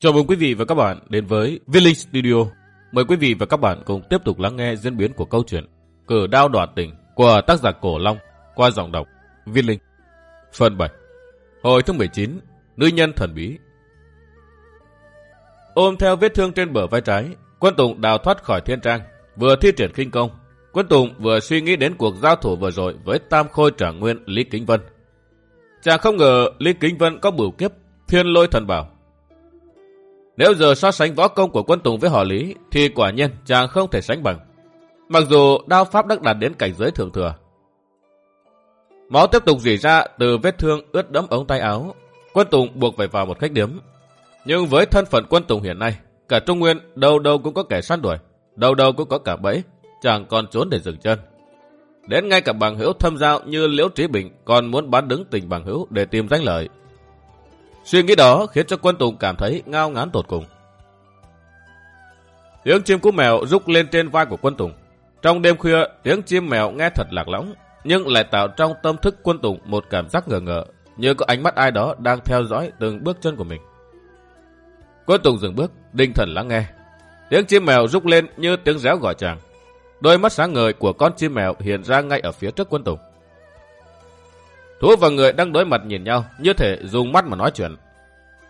Chào mừng quý vị và các bạn đến với Village Studio. Mời quý vị và các bạn cùng tiếp tục lắng nghe diễn biến của câu chuyện Cử đao đoạt tình của tác giả Cổ Long qua giọng đọc Viên Linh. Phần 7 Hồi thứ 19 Nữ nhân thần bí Ôm theo vết thương trên bờ vai trái, quân Tùng đào thoát khỏi thiên trang, vừa thi triển kinh công. Quân Tùng vừa suy nghĩ đến cuộc giao thủ vừa rồi với Tam Khôi Trạng Nguyên Lý Kính Vân. Chàng không ngờ Lý Kính Vân có bửu kiếp thiên lôi thần bảo nếu giờ so sánh võ công của quân Tùng với họ Lý, thì quả nhiên chàng không thể sánh bằng. Mặc dù đao pháp đã đạt đến cảnh giới thượng thừa. Máu tiếp tục rỉ ra từ vết thương ướt đẫm ống tay áo. Quân Tùng buộc phải vào một khách điếm. Nhưng với thân phận quân Tùng hiện nay, cả Trung Nguyên đâu đâu cũng có kẻ săn đuổi, đâu đâu cũng có cả bẫy, chàng còn trốn để dừng chân. Đến ngay cả bằng hữu thâm giao như Liễu Trí Bình còn muốn bán đứng tình bằng hữu để tìm danh lợi. Suy nghĩ đó khiến cho quân Tùng cảm thấy ngao ngán tột cùng. Tiếng chim cú mèo rúc lên trên vai của quân Tùng. Trong đêm khuya, tiếng chim mèo nghe thật lạc lõng, nhưng lại tạo trong tâm thức quân Tùng một cảm giác ngờ ngờ, như có ánh mắt ai đó đang theo dõi từng bước chân của mình. Quân Tùng dừng bước, đinh thần lắng nghe. Tiếng chim mèo rúc lên như tiếng réo gọi chàng. Đôi mắt sáng ngời của con chim mèo hiện ra ngay ở phía trước quân Tùng. Thú và người đang đối mặt nhìn nhau, như thể dùng mắt mà nói chuyện.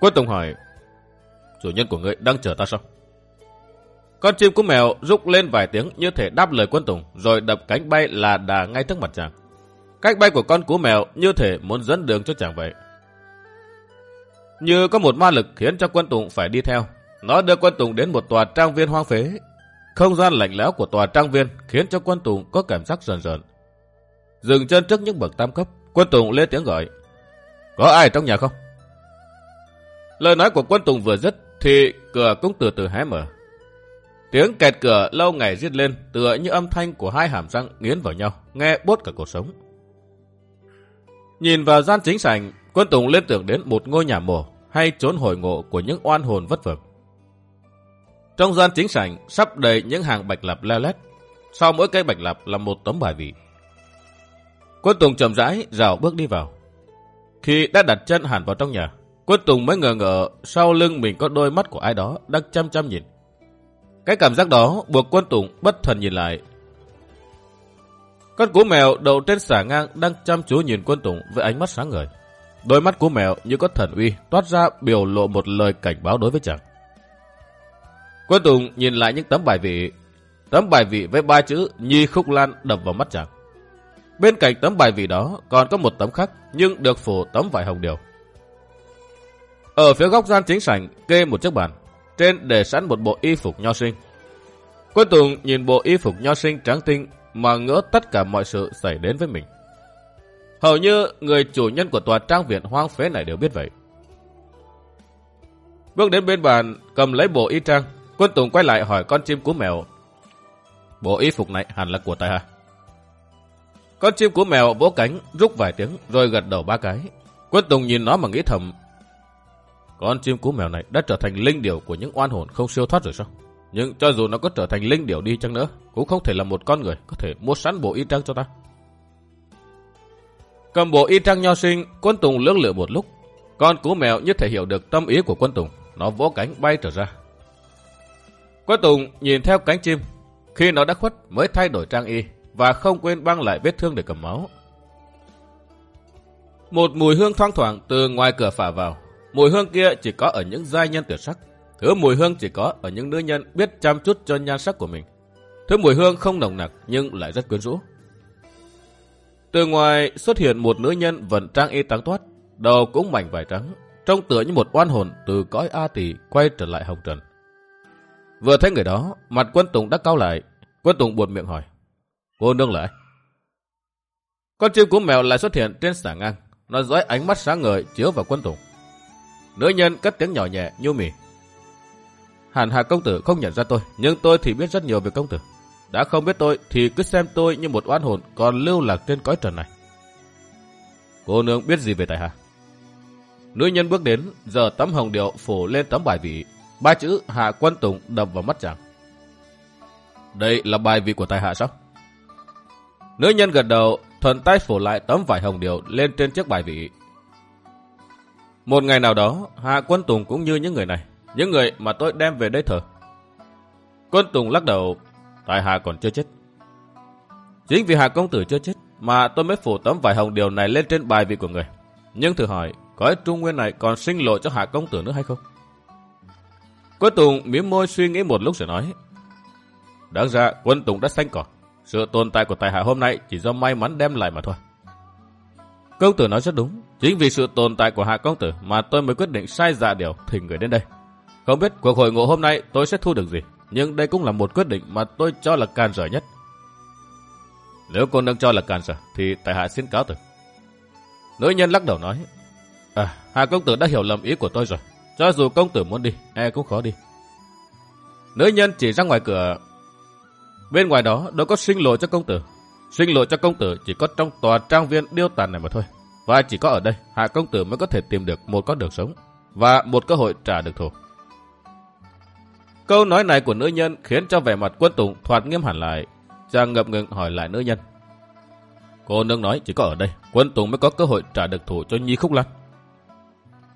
Quân Tùng hỏi, chủ nhân của người đang chờ ta sao? Con chim cú mèo rúc lên vài tiếng như thể đáp lời quân Tùng, rồi đập cánh bay là đà ngay trước mặt chàng. Cách bay của con cú mèo như thể muốn dẫn đường cho chàng vậy. Như có một ma lực khiến cho quân Tùng phải đi theo. Nó đưa quân Tùng đến một tòa trang viên hoang phế. Không gian lạnh lẽo của tòa trang viên khiến cho quân Tùng có cảm giác rần rợn. Dừng chân trước những bậc tam cấp, Quân Tùng lên tiếng gọi. Có ai trong nhà không? Lời nói của quân Tùng vừa dứt thì cửa cũng từ từ hé mở. Tiếng kẹt cửa lâu ngày giết lên tựa như âm thanh của hai hàm răng nghiến vào nhau, nghe bốt cả cuộc sống. Nhìn vào gian chính sảnh, quân Tùng liên tưởng đến một ngôi nhà mồ hay trốn hồi ngộ của những oan hồn vất vưởng. Trong gian chính sảnh sắp đầy những hàng bạch lạp leo lét. Sau mỗi cây bạch lạp là một tấm bài vị. Quân Tùng chậm rãi rào bước đi vào. Khi đã đặt chân hẳn vào trong nhà, Quân Tùng mới ngờ ngờ sau lưng mình có đôi mắt của ai đó đang chăm chăm nhìn. Cái cảm giác đó buộc Quân Tùng bất thần nhìn lại. Con cú mèo đầu trên xả ngang đang chăm chú nhìn Quân Tùng với ánh mắt sáng ngời. Đôi mắt của mèo như có thần uy toát ra biểu lộ một lời cảnh báo đối với chàng. Quân Tùng nhìn lại những tấm bài vị. Tấm bài vị với ba chữ Nhi Khúc Lan đập vào mắt chàng. Bên cạnh tấm bài vị đó còn có một tấm khác nhưng được phủ tấm vải hồng điều. Ở phía góc gian chính sảnh kê một chiếc bàn, trên để sẵn một bộ y phục nho sinh. Quân Tùng nhìn bộ y phục nho sinh trắng tinh mà ngỡ tất cả mọi sự xảy đến với mình. Hầu như người chủ nhân của tòa trang viện hoang phế này đều biết vậy. Bước đến bên bàn, cầm lấy bộ y trang, quân Tùng quay lại hỏi con chim cú mèo. Bộ y phục này hẳn là của tài hả? Con chim của mèo vỗ cánh, rúc vài tiếng, rồi gật đầu ba cái. Quân Tùng nhìn nó mà nghĩ thầm. Con chim cú mèo này đã trở thành linh điểu của những oan hồn không siêu thoát rồi sao? Nhưng cho dù nó có trở thành linh điểu đi chăng nữa, cũng không thể là một con người có thể mua sẵn bộ y trang cho ta. Cầm bộ y trang nho sinh, quân Tùng lưỡng lửa một lúc. Con cú mèo như thể hiểu được tâm ý của quân Tùng, nó vỗ cánh bay trở ra. Quân Tùng nhìn theo cánh chim, khi nó đã khuất mới thay đổi trang y, và không quên băng lại vết thương để cầm máu. Một mùi hương thoang thoảng từ ngoài cửa phả vào. Mùi hương kia chỉ có ở những giai nhân tuyệt sắc. Thứ mùi hương chỉ có ở những nữ nhân biết chăm chút cho nhan sắc của mình. Thứ mùi hương không nồng nặc nhưng lại rất quyến rũ. Từ ngoài xuất hiện một nữ nhân vận trang y trắng toát, đầu cũng mảnh vải trắng, trông tựa như một oan hồn từ cõi A tỷ quay trở lại hồng trần. Vừa thấy người đó, mặt quân Tùng đã cao lại. Quân Tùng buồn miệng hỏi. Cô nương lại. Con chim cú mèo lại xuất hiện trên xả ngang. Nó dõi ánh mắt sáng ngời chiếu vào quân tùng. Nữ nhân cất tiếng nhỏ nhẹ, nhu mì. Hàn Hà công tử không nhận ra tôi, nhưng tôi thì biết rất nhiều về công tử. Đã không biết tôi thì cứ xem tôi như một oan hồn còn lưu lạc trên cõi trần này. Cô nương biết gì về tại hạ? Nữ nhân bước đến, giờ tấm hồng điệu phủ lên tấm bài vị. Ba chữ Hạ Quân Tùng đập vào mắt chàng. Đây là bài vị của tài hạ sao? Nữ nhân gật đầu, thuận tay phủ lại tấm vải hồng điều lên trên chiếc bài vị. Một ngày nào đó, Hạ Quân Tùng cũng như những người này, những người mà tôi đem về đây thờ. Quân Tùng lắc đầu, tại hạ còn chưa chết. Chính vì hạ công tử chưa chết mà tôi mới phủ tấm vải hồng điều này lên trên bài vị của người. Nhưng thử hỏi, có trung nguyên này còn sinh lộ cho hạ công tử nữa hay không? Quân Tùng miếm môi suy nghĩ một lúc rồi nói. Đáng ra quân Tùng đã xanh cỏ. Sự tồn tại của tài hạ hôm nay chỉ do may mắn đem lại mà thôi. Công tử nói rất đúng. Chính vì sự tồn tại của hạ công tử mà tôi mới quyết định sai dạ điều thỉnh người đến đây. Không biết cuộc hội ngộ hôm nay tôi sẽ thu được gì. Nhưng đây cũng là một quyết định mà tôi cho là can trở nhất. Nếu cô nâng cho là can trở thì tại hạ xin cáo từ. Nữ nhân lắc đầu nói. À, hạ công tử đã hiểu lầm ý của tôi rồi. Cho dù công tử muốn đi, e cũng khó đi. Nữ nhân chỉ ra ngoài cửa. Bên ngoài đó đâu có sinh lộ cho công tử. Sinh lộ cho công tử chỉ có trong tòa trang viên điêu tàn này mà thôi. Và chỉ có ở đây, hạ công tử mới có thể tìm được một con đường sống và một cơ hội trả được thù. Câu nói này của nữ nhân khiến cho vẻ mặt quân tùng thoạt nghiêm hẳn lại. Chàng ngập ngừng hỏi lại nữ nhân. Cô nương nói chỉ có ở đây, quân tùng mới có cơ hội trả được thù cho Nhi Khúc Lan.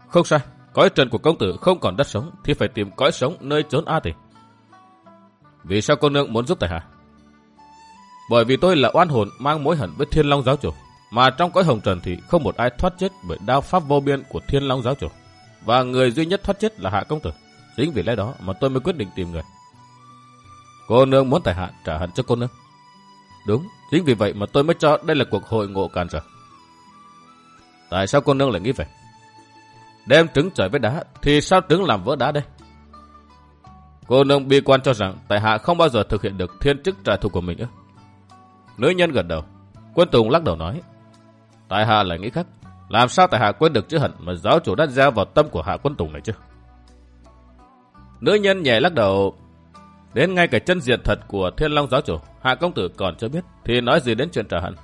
Không sai, cõi trần của công tử không còn đất sống thì phải tìm cõi sống nơi trốn A tỷ. Vì sao cô nương muốn giúp tại hạ? Bởi vì tôi là oan hồn mang mối hận với Thiên Long giáo chủ, mà trong cõi hồng trần thì không một ai thoát chết bởi đao pháp vô biên của Thiên Long giáo chủ, và người duy nhất thoát chết là Hạ công tử. Chính vì lẽ đó mà tôi mới quyết định tìm người. Cô nương muốn tại hạ trả hận cho cô nương. Đúng, chính vì vậy mà tôi mới cho đây là cuộc hội ngộ càn trở. Tại sao cô nương lại nghĩ vậy? Đem trứng trời với đá thì sao trứng làm vỡ đá đây? Cô nương bi quan cho rằng tại hạ không bao giờ thực hiện được thiên chức trả thù của mình nữa. Nữ nhân gật đầu. Quân Tùng lắc đầu nói. Tại hạ lại nghĩ khác. Làm sao tại hạ quên được chữ hận mà giáo chủ đã gieo vào tâm của hạ quân Tùng này chứ? Nữ nhân nhẹ lắc đầu. Đến ngay cả chân diện thật của thiên long giáo chủ, hạ công tử còn chưa biết, thì nói gì đến chuyện trả hận.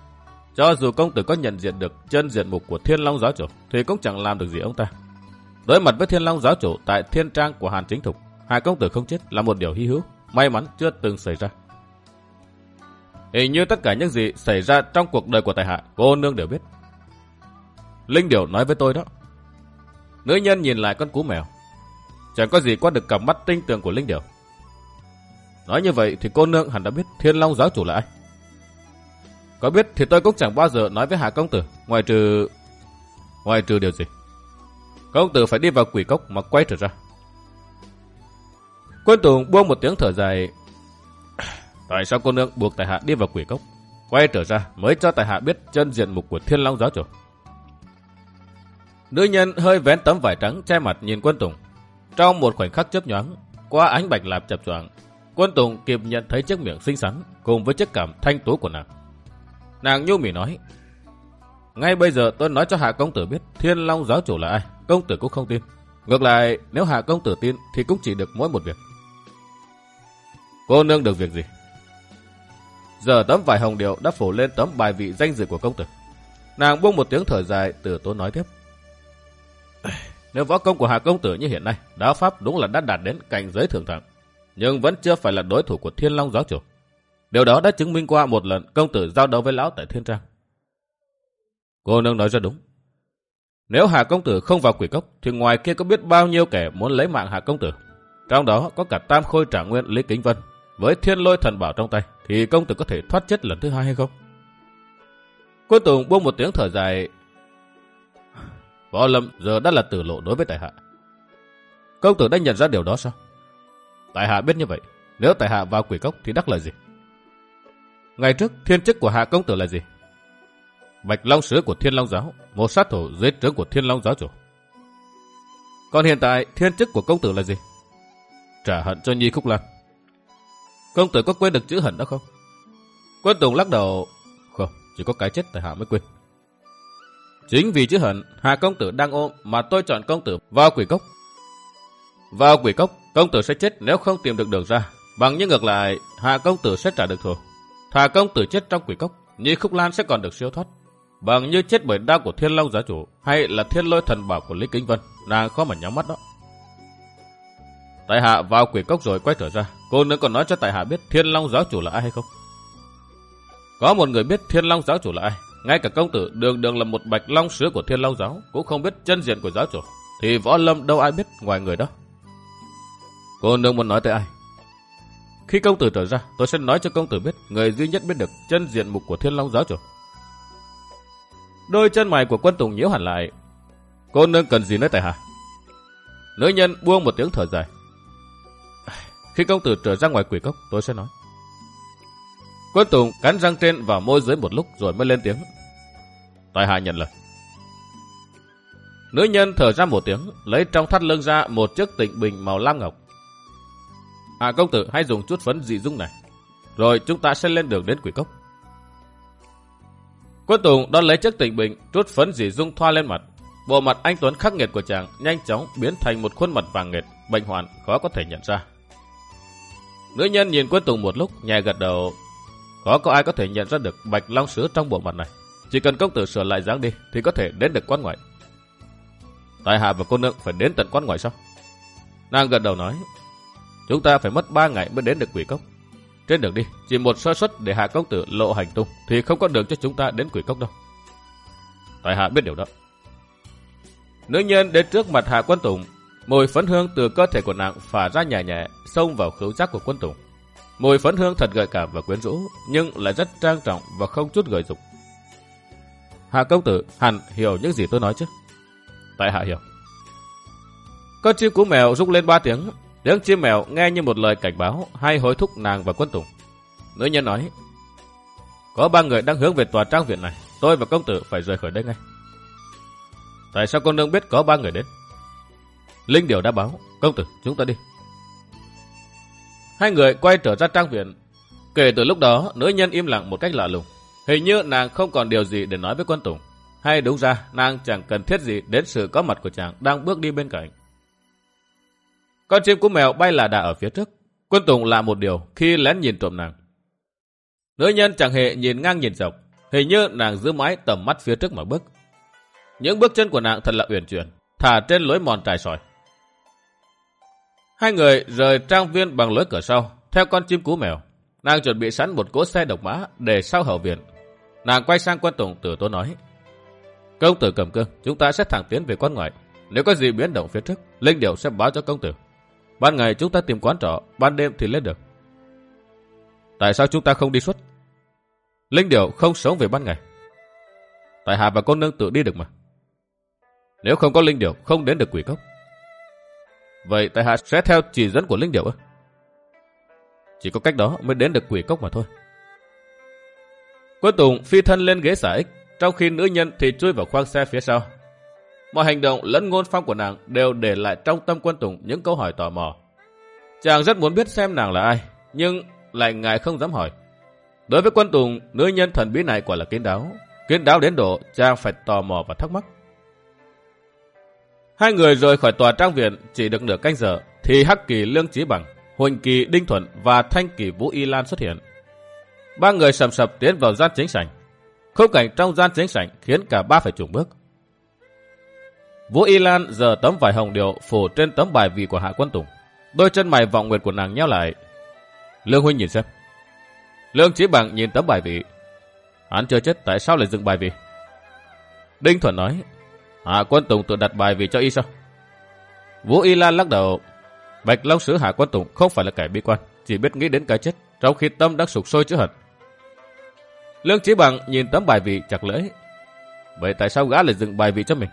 Cho dù công tử có nhận diện được chân diện mục của thiên long giáo chủ, thì cũng chẳng làm được gì ông ta. Đối mặt với thiên long giáo chủ tại thiên trang của Hàn Chính Thục, hai công tử không chết là một điều hy hữu, may mắn chưa từng xảy ra. Hình như tất cả những gì xảy ra trong cuộc đời của tài hạ, cô nương đều biết. Linh Điều nói với tôi đó. Nữ nhân nhìn lại con cú mèo. Chẳng có gì qua được cặp mắt tinh tường của Linh Điều. Nói như vậy thì cô nương hẳn đã biết Thiên Long giáo chủ là ai. Có biết thì tôi cũng chẳng bao giờ nói với Hạ Công Tử, ngoài trừ... Ngoài trừ điều gì? Công Tử phải đi vào quỷ cốc mà quay trở ra. Quân Tùng buông một tiếng thở dài. Tại sao cô nương buộc Tài Hạ đi vào quỷ cốc? Quay trở ra mới cho Tài Hạ biết chân diện mục của Thiên Long giáo chủ. Nữ nhân hơi vén tấm vải trắng che mặt nhìn quân Tùng. Trong một khoảnh khắc chớp nhoáng, qua ánh bạch lạp chập choạng, quân Tùng kịp nhận thấy chiếc miệng xinh xắn cùng với chiếc cảm thanh tú của nàng. Nàng nhu mỉ nói, ngay bây giờ tôi nói cho Hạ Công Tử biết Thiên Long giáo chủ là ai, Công Tử cũng không tin. Ngược lại, nếu Hạ Công Tử tin thì cũng chỉ được mỗi một việc. Cô nương được việc gì? Giờ tấm vải hồng điệu đã phủ lên tấm bài vị danh dự của công tử. Nàng buông một tiếng thở dài từ tốn nói tiếp. Nếu võ công của Hạ Công Tử như hiện nay, đáo Pháp đúng là đã đạt đến cảnh giới thượng thẳng, nhưng vẫn chưa phải là đối thủ của Thiên Long giáo chủ. Điều đó đã chứng minh qua một lần công tử giao đấu với lão tại Thiên Trang. Cô nương nói rất đúng. Nếu Hạ Công Tử không vào quỷ cốc, thì ngoài kia có biết bao nhiêu kẻ muốn lấy mạng Hạ Công Tử. Trong đó có cả Tam Khôi Trả Nguyên Lý Kính Vân, với thiên lôi thần bảo trong tay, thì công tử có thể thoát chết lần thứ hai hay không? Quân Tùng buông một tiếng thở dài, Võ Lâm giờ đã là tử lộ đối với Tài Hạ. Công tử đã nhận ra điều đó sao? Tài Hạ biết như vậy, nếu Tài Hạ vào quỷ cốc thì đắc là gì? Ngày trước, thiên chức của Hạ Công tử là gì? Bạch Long Sứ của Thiên Long Giáo, một sát thủ dưới trướng của Thiên Long Giáo chủ. Còn hiện tại, thiên chức của công tử là gì? Trả hận cho Nhi Khúc Lan. Công tử có quên được chữ hận đó không? Quân Tùng lắc đầu, không, chỉ có cái chết tại Hạ mới quên. Chính vì chữ hận, Hà công tử đang ôm mà tôi chọn công tử vào quỷ cốc. Vào quỷ cốc, công tử sẽ chết nếu không tìm được đường ra. Bằng như ngược lại, Hà công tử sẽ trả được thù. Hà công tử chết trong quỷ cốc, Nhi Khúc Lan sẽ còn được siêu thoát. Bằng như chết bởi đau của Thiên Long giá chủ hay là Thiên Lôi thần bảo của Lý kinh Vân, nàng khó mà nhắm mắt đó. Tại hạ vào quỷ cốc rồi quay trở ra, cô nữa còn nói cho tại hạ biết Thiên Long giáo chủ là ai hay không? Có một người biết Thiên Long giáo chủ là ai, ngay cả công tử đường đường là một bạch long sứ của thiên long giáo cũng không biết chân diện của giáo chủ. Thì võ lâm đâu ai biết ngoài người đó. Cô nương muốn nói tới ai? Khi công tử trở ra, tôi sẽ nói cho công tử biết người duy nhất biết được chân diện mục của thiên long giáo chủ. Đôi chân mày của quân tùng nhiễu hẳn lại. Cô nương cần gì nữa tại hạ? Nữ nhân buông một tiếng thở dài. Khi công tử trở ra ngoài quỷ cốc, tôi sẽ nói. Quân Tùng cắn răng trên và môi dưới một lúc rồi mới lên tiếng. Tài hạ nhận lời. Nữ nhân thở ra một tiếng, lấy trong thắt lưng ra một chiếc tịnh bình màu lam ngọc. À công tử hãy dùng chút phấn dị dung này, rồi chúng ta sẽ lên đường đến quỷ cốc. Quân Tùng đón lấy chiếc tịnh bình, chút phấn dị dung thoa lên mặt. Bộ mặt anh Tuấn khắc nghiệt của chàng nhanh chóng biến thành một khuôn mặt vàng nghệt, bệnh hoạn, khó có thể nhận ra. Nữ nhân nhìn Quân Tùng một lúc, nhẹ gật đầu. Khó có ai có thể nhận ra được bạch long sứ trong bộ mặt này. Chỉ cần công tử sửa lại dáng đi thì có thể đến được quan ngoại. Tài hạ và cô nương phải đến tận quan ngoại sao? Nàng gật đầu nói. Chúng ta phải mất 3 ngày mới đến được quỷ cốc. Trên đường đi, chỉ một sơ suất để hạ công tử lộ hành tung thì không có đường cho chúng ta đến quỷ cốc đâu. Tài hạ biết điều đó. Nữ nhân đến trước mặt hạ quân tùng, mùi phấn hương từ cơ thể của nàng phả ra nhẹ nhẹ, xông vào khứu giác của quân tùng. Mùi phấn hương thật gợi cảm và quyến rũ, nhưng lại rất trang trọng và không chút gợi dục. Hạ công tử hẳn hiểu những gì tôi nói chứ? Tại hạ hiểu. Con chim cú mèo rung lên ba tiếng. Tiếng chim mèo nghe như một lời cảnh báo hay hối thúc nàng và quân tùng. Nữ nhân nói, có ba người đang hướng về tòa trang viện này. Tôi và công tử phải rời khỏi đây ngay. Tại sao con nương biết có ba người đến? Linh Điều đã báo, công tử, chúng ta đi. Hai người quay trở ra trang viện. Kể từ lúc đó, nữ nhân im lặng một cách lạ lùng. Hình như nàng không còn điều gì để nói với quân tùng. Hay đúng ra, nàng chẳng cần thiết gì đến sự có mặt của chàng đang bước đi bên cạnh. Con chim cú mèo bay là đà ở phía trước. Quân Tùng lạ một điều khi lén nhìn trộm nàng. Nữ nhân chẳng hề nhìn ngang nhìn dọc. Hình như nàng giữ mái tầm mắt phía trước mà bước. Những bước chân của nàng thật là uyển chuyển, thả trên lối mòn trải sỏi. Hai người rời trang viên bằng lối cửa sau, theo con chim cú mèo. Nàng chuẩn bị sẵn một cỗ xe độc mã để sau hậu viện. Nàng quay sang quân Tùng tử tố nói. Công tử cầm cương, chúng ta sẽ thẳng tiến về quan ngoại. Nếu có gì biến động phía trước, Linh Điệu sẽ báo cho công tử. Ban ngày chúng ta tìm quán trọ, ban đêm thì lên được. Tại sao chúng ta không đi suốt? Linh Điệu không sống về ban ngày. Tại hạ và con nương tự đi được mà. Nếu không có Linh Điệu, không đến được quỷ cốc. Vậy tại Hạ sẽ theo chỉ dẫn của Linh điểu ư? Chỉ có cách đó mới đến được quỷ cốc mà thôi. Quân Tùng phi thân lên ghế xả ích, trong khi nữ nhân thì chui vào khoang xe phía sau. Mọi hành động lẫn ngôn phong của nàng đều để lại trong tâm quân Tùng những câu hỏi tò mò. Chàng rất muốn biết xem nàng là ai, nhưng lại ngại không dám hỏi. Đối với quân Tùng, nữ nhân thần bí này quả là kiến đáo. Kiến đáo đến độ chàng phải tò mò và thắc mắc. Hai người rời khỏi tòa trang viện chỉ được nửa canh giờ, thì Hắc Kỳ Lương Chí Bằng, Huỳnh Kỳ Đinh Thuận và Thanh Kỳ Vũ Y Lan xuất hiện. Ba người sầm sập tiến vào gian chính sảnh. Khung cảnh trong gian chính sảnh khiến cả ba phải chủng bước. Vũ Y Lan giờ tấm vải hồng điệu phủ trên tấm bài vị của Hạ Quân Tùng. Đôi chân mày vọng nguyệt của nàng nheo lại. Lương Huynh nhìn xem. Lương Chí Bằng nhìn tấm bài vị. Hắn chưa chết tại sao lại dừng bài vị? Đinh Thuận nói. Hạ Quân Tùng tự đặt bài vị cho y sao? Vũ Y Lan lắc đầu. Bạch Long Sứ Hạ Quân Tùng không phải là kẻ bi quan, chỉ biết nghĩ đến cái chết, trong khi tâm đang sụp sôi chứ hận. Lương Chí Bằng nhìn tấm bài vị chặt lưỡi. Vậy tại sao gã lại dựng bài vị cho mình?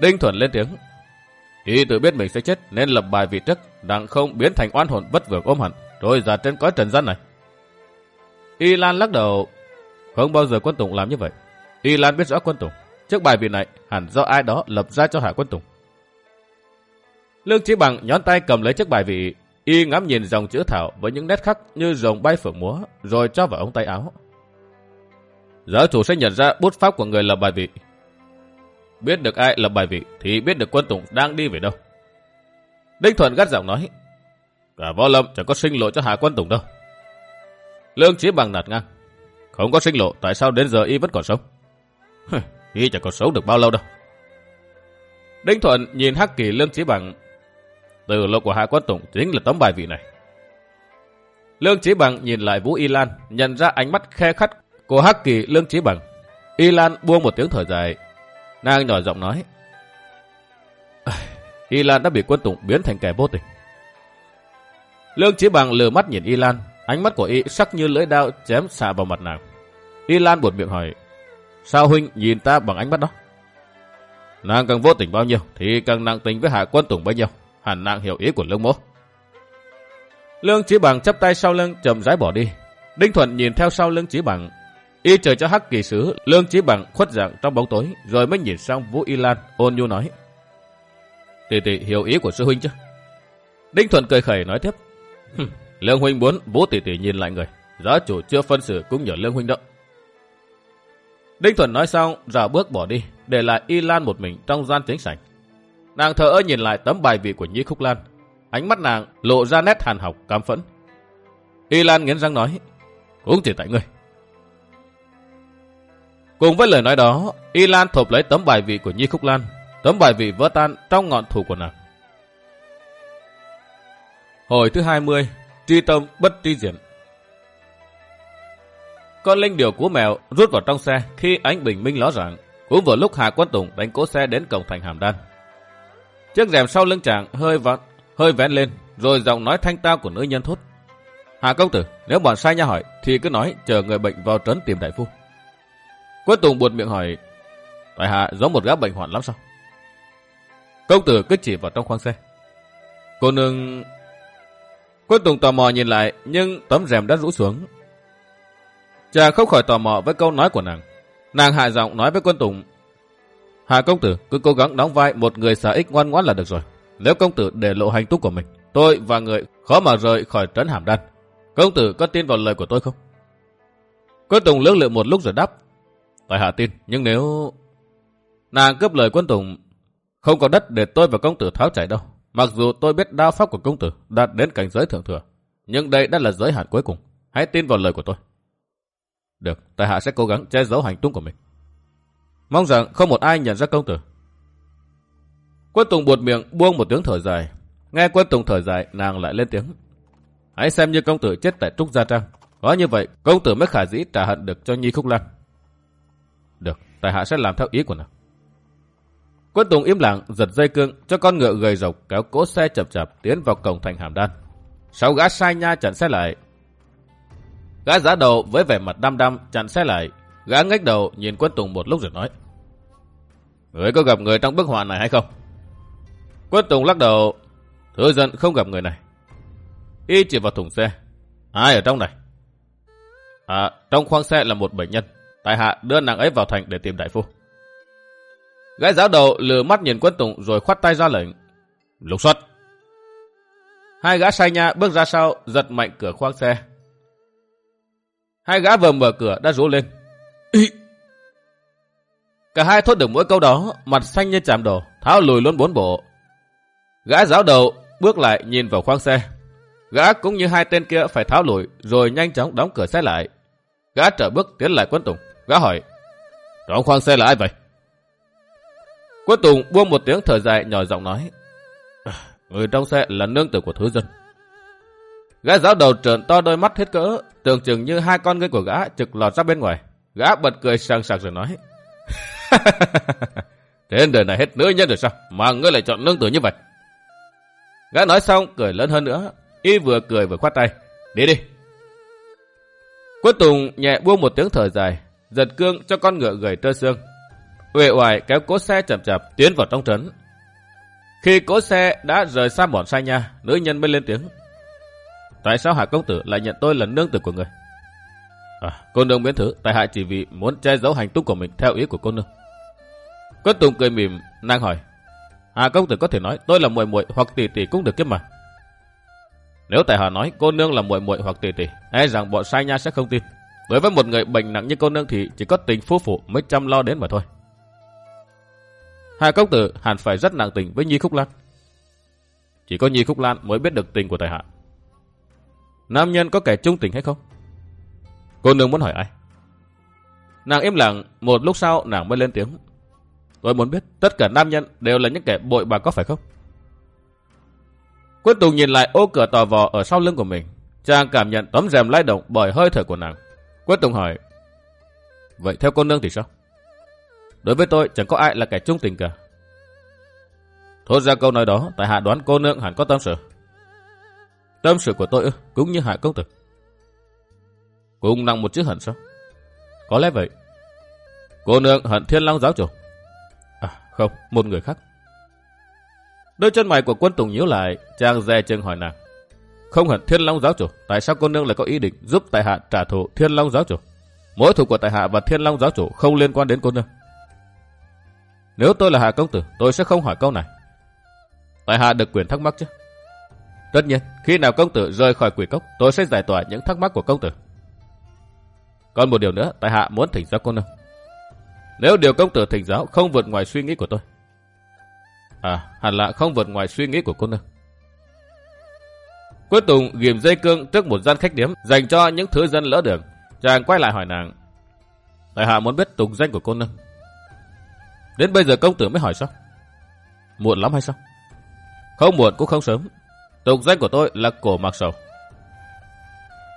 Đinh Thuần lên tiếng. Y tự biết mình sẽ chết nên lập bài vị trước, đặng không biến thành oan hồn bất vượng ôm hận, rồi ra trên cõi trần gian này. Y Lan lắc đầu. Không bao giờ quân Tùng làm như vậy. Y Lan biết rõ quân Tùng. Trước bài vị này hẳn do ai đó lập ra cho Hải Quân Tùng. Lương Chí Bằng nhón tay cầm lấy chiếc bài vị, y ngắm nhìn dòng chữ thảo với những nét khắc như rồng bay phượng múa, rồi cho vào ống tay áo. Giáo chủ sẽ nhận ra bút pháp của người lập bài vị. Biết được ai lập bài vị thì biết được quân Tùng đang đi về đâu. Đinh Thuận gắt giọng nói, cả võ lâm chẳng có sinh lộ cho Hải Quân Tùng đâu. Lương Chí Bằng nạt ngang, không có sinh lộ tại sao đến giờ y vẫn còn sống? Y chẳng còn sống được bao lâu đâu. Đinh Thuận nhìn Hắc Kỳ Lương Chí Bằng. Từ lộ của Hạ Quân Tùng chính là tấm bài vị này. Lương Chí Bằng nhìn lại Vũ Y Lan, nhận ra ánh mắt khe khắt của Hắc Kỳ Lương Chí Bằng. Y Lan buông một tiếng thở dài. Nàng nhỏ giọng nói. Y Lan đã bị quân Tùng biến thành kẻ vô tình. Lương Chí Bằng lừa mắt nhìn Y Lan, ánh mắt của Y sắc như lưỡi dao chém xạ vào mặt nàng. Y Lan buồn miệng hỏi, sao huynh nhìn ta bằng ánh mắt đó? Nàng càng vô tình bao nhiêu thì càng nặng tình với Hạ Quân Tùng bấy nhiêu. Hẳn nàng hiểu ý của Lương Mỗ. Lương Chí Bằng chắp tay sau lưng chậm rãi bỏ đi. Đinh Thuận nhìn theo sau Lương Chí Bằng. Y chờ cho Hắc Kỳ Sứ, Lương Chí Bằng khuất dạng trong bóng tối, rồi mới nhìn sang Vũ Y Lan, ôn nhu nói. Tỷ tỷ hiểu ý của sư huynh chứ? Đinh Thuận cười khẩy nói tiếp. Lương huynh muốn Vũ tỷ tỷ nhìn lại người. Giá chủ chưa phân xử cũng nhờ Lương huynh đó. Đinh Thuần nói xong, rào bước bỏ đi, để lại Y Lan một mình trong gian chính sảnh. Nàng thở ơ nhìn lại tấm bài vị của Nhi Khúc Lan. Ánh mắt nàng lộ ra nét hàn học, cam phẫn. Y Lan nghiến răng nói, cũng chỉ tại ngươi. Cùng với lời nói đó, Y Lan thộp lấy tấm bài vị của Nhi Khúc Lan, tấm bài vị vỡ tan trong ngọn thủ của nàng. Hồi thứ 20, tri tâm bất tri diện. Con linh điều của mèo rút vào trong xe khi ánh bình minh ló rạng, cũng vừa lúc Hà Quân Tùng đánh cố xe đến cổng thành Hàm Đan. Chiếc rèm sau lưng chàng hơi vặn, hơi vén lên, rồi giọng nói thanh tao của nữ nhân thốt. Hà công tử, nếu bọn sai nha hỏi, thì cứ nói chờ người bệnh vào trấn tìm đại phu. Quân Tùng buồn miệng hỏi, Tại hạ giống một gã bệnh hoạn lắm sao? Công tử cứ chỉ vào trong khoang xe. Cô nương... Quân Tùng tò mò nhìn lại, nhưng tấm rèm đã rũ xuống. Chàng không khỏi tò mò với câu nói của nàng. Nàng hạ giọng nói với quân Tùng, Hạ công tử cứ cố gắng đóng vai một người xà ích ngoan ngoãn là được rồi. Nếu công tử để lộ hành tung của mình, tôi và người khó mà rời khỏi trấn hàm đan. Công tử có tin vào lời của tôi không? Quân Tùng lưỡng lự một lúc rồi đáp. Tại hạ tin, nhưng nếu... Nàng cướp lời quân Tùng, không có đất để tôi và công tử tháo chạy đâu. Mặc dù tôi biết đao pháp của công tử đạt đến cảnh giới thượng thừa, nhưng đây đã là giới hạn cuối cùng. Hãy tin vào lời của tôi. Được, tại hạ sẽ cố gắng che giấu hành tung của mình. Mong rằng không một ai nhận ra công tử. Quân Tùng buột miệng buông một tiếng thở dài. Nghe quân Tùng thở dài, nàng lại lên tiếng. Hãy xem như công tử chết tại Trúc Gia Trang. Có như vậy, công tử mới khả dĩ trả hận được cho Nhi Khúc Lan. Được, tại hạ sẽ làm theo ý của nàng. Quân Tùng im lặng, giật dây cương cho con ngựa gầy rộc kéo cỗ xe chập chập tiến vào cổng thành hàm đan. Sáu gã sai nha chặn xe lại. Gã giá đầu với vẻ mặt đăm đăm chặn xe lại. Gã ngách đầu nhìn quân Tùng một lúc rồi nói. Người có gặp người trong bức họa này hay không? Quân Tùng lắc đầu. Thưa dân không gặp người này. Y chỉ vào thùng xe. Ai ở trong này? À, trong khoang xe là một bệnh nhân. tài hạ đưa nàng ấy vào thành để tìm đại phu. Gái giáo đầu lừa mắt nhìn quân Tùng rồi khoát tay ra lệnh. Lục xuất. Hai gã sai nha bước ra sau, giật mạnh cửa khoang xe. Hai gã vừa mở cửa đã rú lên. Ý. Cả hai thốt được mỗi câu đó, mặt xanh như chạm đổ, tháo lùi luôn bốn bộ. Gã giáo đầu bước lại nhìn vào khoang xe. Gã cũng như hai tên kia phải tháo lùi rồi nhanh chóng đóng cửa xe lại. Gã trở bước tiến lại quân Tùng. Gã hỏi, trong khoang xe là ai vậy? Quân Tùng buông một tiếng thở dài nhỏ giọng nói, người trong xe là nương tử của thứ dân. Gã giáo đầu trợn to đôi mắt hết cỡ, tưởng chừng như hai con ngươi của gã trực lọt ra bên ngoài. Gã bật cười sảng sạc rồi nói, Trên đời này hết nữ nhân rồi sao, mà ngươi lại chọn nương tử như vậy? Gã nói xong cười lớn hơn nữa, y vừa cười vừa khoát tay. Đi đi. Quân Tùng nhẹ buông một tiếng thở dài, giật cương cho con ngựa gầy trơ xương. Uể oải kéo cỗ xe chậm chạp tiến vào trong trấn. Khi cỗ xe đã rời xa bọn sai nha, nữ nhân mới lên tiếng. Tại sao Hạ Công Tử lại nhận tôi là nương tử của người? À, cô nương biến thử, tại hạ chỉ vì muốn che giấu hành tung của mình theo ý của cô nương. Quân Tùng cười mỉm, nàng hỏi. Hạ Công Tử có thể nói tôi là muội muội hoặc tỷ tỷ cũng được kiếp mà. Nếu tại hạ nói cô nương là muội muội hoặc tỷ tỷ, e rằng bọn sai nha sẽ không tin. Đối với một người bệnh nặng như cô nương thì chỉ có tình phu phụ mới chăm lo đến mà thôi. Hạ công tử hẳn phải rất nặng tình với Nhi Khúc Lan. Chỉ có Nhi Khúc Lan mới biết được tình của tài hạ. Nam nhân có kẻ trung tình hay không? Cô nương muốn hỏi ai? Nàng im lặng, một lúc sau nàng mới lên tiếng. Tôi muốn biết tất cả nam nhân đều là những kẻ bội bạc có phải không? Quân Tùng nhìn lại ô cửa tò vò ở sau lưng của mình. Chàng cảm nhận tấm rèm lay động bởi hơi thở của nàng. Quân Tùng hỏi. Vậy theo cô nương thì sao? Đối với tôi chẳng có ai là kẻ trung tình cả. Thốt ra câu nói đó, tại hạ đoán cô nương hẳn có tâm sự. Tâm sự của tôi ư, cũng như hạ công tử. Cũng nặng một chữ hận sao? Có lẽ vậy. Cô nương hận thiên long giáo chủ. À, không, một người khác. Đôi chân mày của quân Tùng nhíu lại, chàng dè chừng hỏi nàng. Không hận thiên long giáo chủ, tại sao cô nương lại có ý định giúp tài hạ trả thù thiên long giáo chủ? Mỗi thù của tài hạ và thiên long giáo chủ không liên quan đến cô nương. Nếu tôi là hạ công tử, tôi sẽ không hỏi câu này. Tại hạ được quyền thắc mắc chứ? Tất nhiên, khi nào công tử rời khỏi quỷ cốc, tôi sẽ giải tỏa những thắc mắc của công tử. Còn một điều nữa, tại hạ muốn thỉnh giáo cô nương. Nếu điều công tử thỉnh giáo không vượt ngoài suy nghĩ của tôi. À, hẳn là không vượt ngoài suy nghĩ của cô nương. Cuối Tùng ghim dây cương trước một gian khách điếm dành cho những thứ dân lỡ đường. Chàng quay lại hỏi nàng. Tại hạ muốn biết tùng danh của cô nương. Đến bây giờ công tử mới hỏi sao? Muộn lắm hay sao? Không muộn cũng không sớm. Tục danh của tôi là Cổ Mạc Sầu.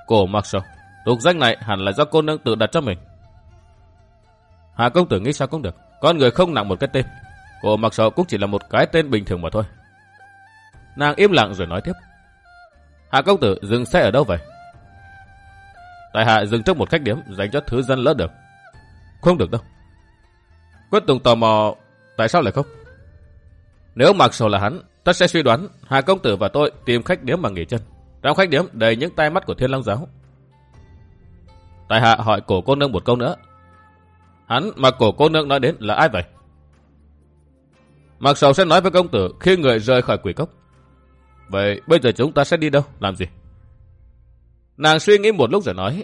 Cổ Mạc Sầu. Tục danh này hẳn là do cô nương tự đặt cho mình. Hạ công tử nghĩ sao cũng được. Con người không nặng một cái tên. Cổ Mạc Sầu cũng chỉ là một cái tên bình thường mà thôi. Nàng im lặng rồi nói tiếp. Hạ công tử dừng xe ở đâu vậy? Tại hạ dừng trước một khách điểm dành cho thứ dân lỡ được. Không được đâu. Quyết Tùng tò mò tại sao lại không? Nếu mặc sầu là hắn, ta sẽ suy đoán Hà công tử và tôi tìm khách điếm mà nghỉ chân. Trong khách điếm đầy những tai mắt của thiên long giáo. Tại hạ hỏi cổ cô nương một câu nữa. Hắn mà cổ cô nương nói đến là ai vậy? Mặc sầu sẽ nói với công tử khi người rời khỏi quỷ cốc. Vậy bây giờ chúng ta sẽ đi đâu? Làm gì? Nàng suy nghĩ một lúc rồi nói.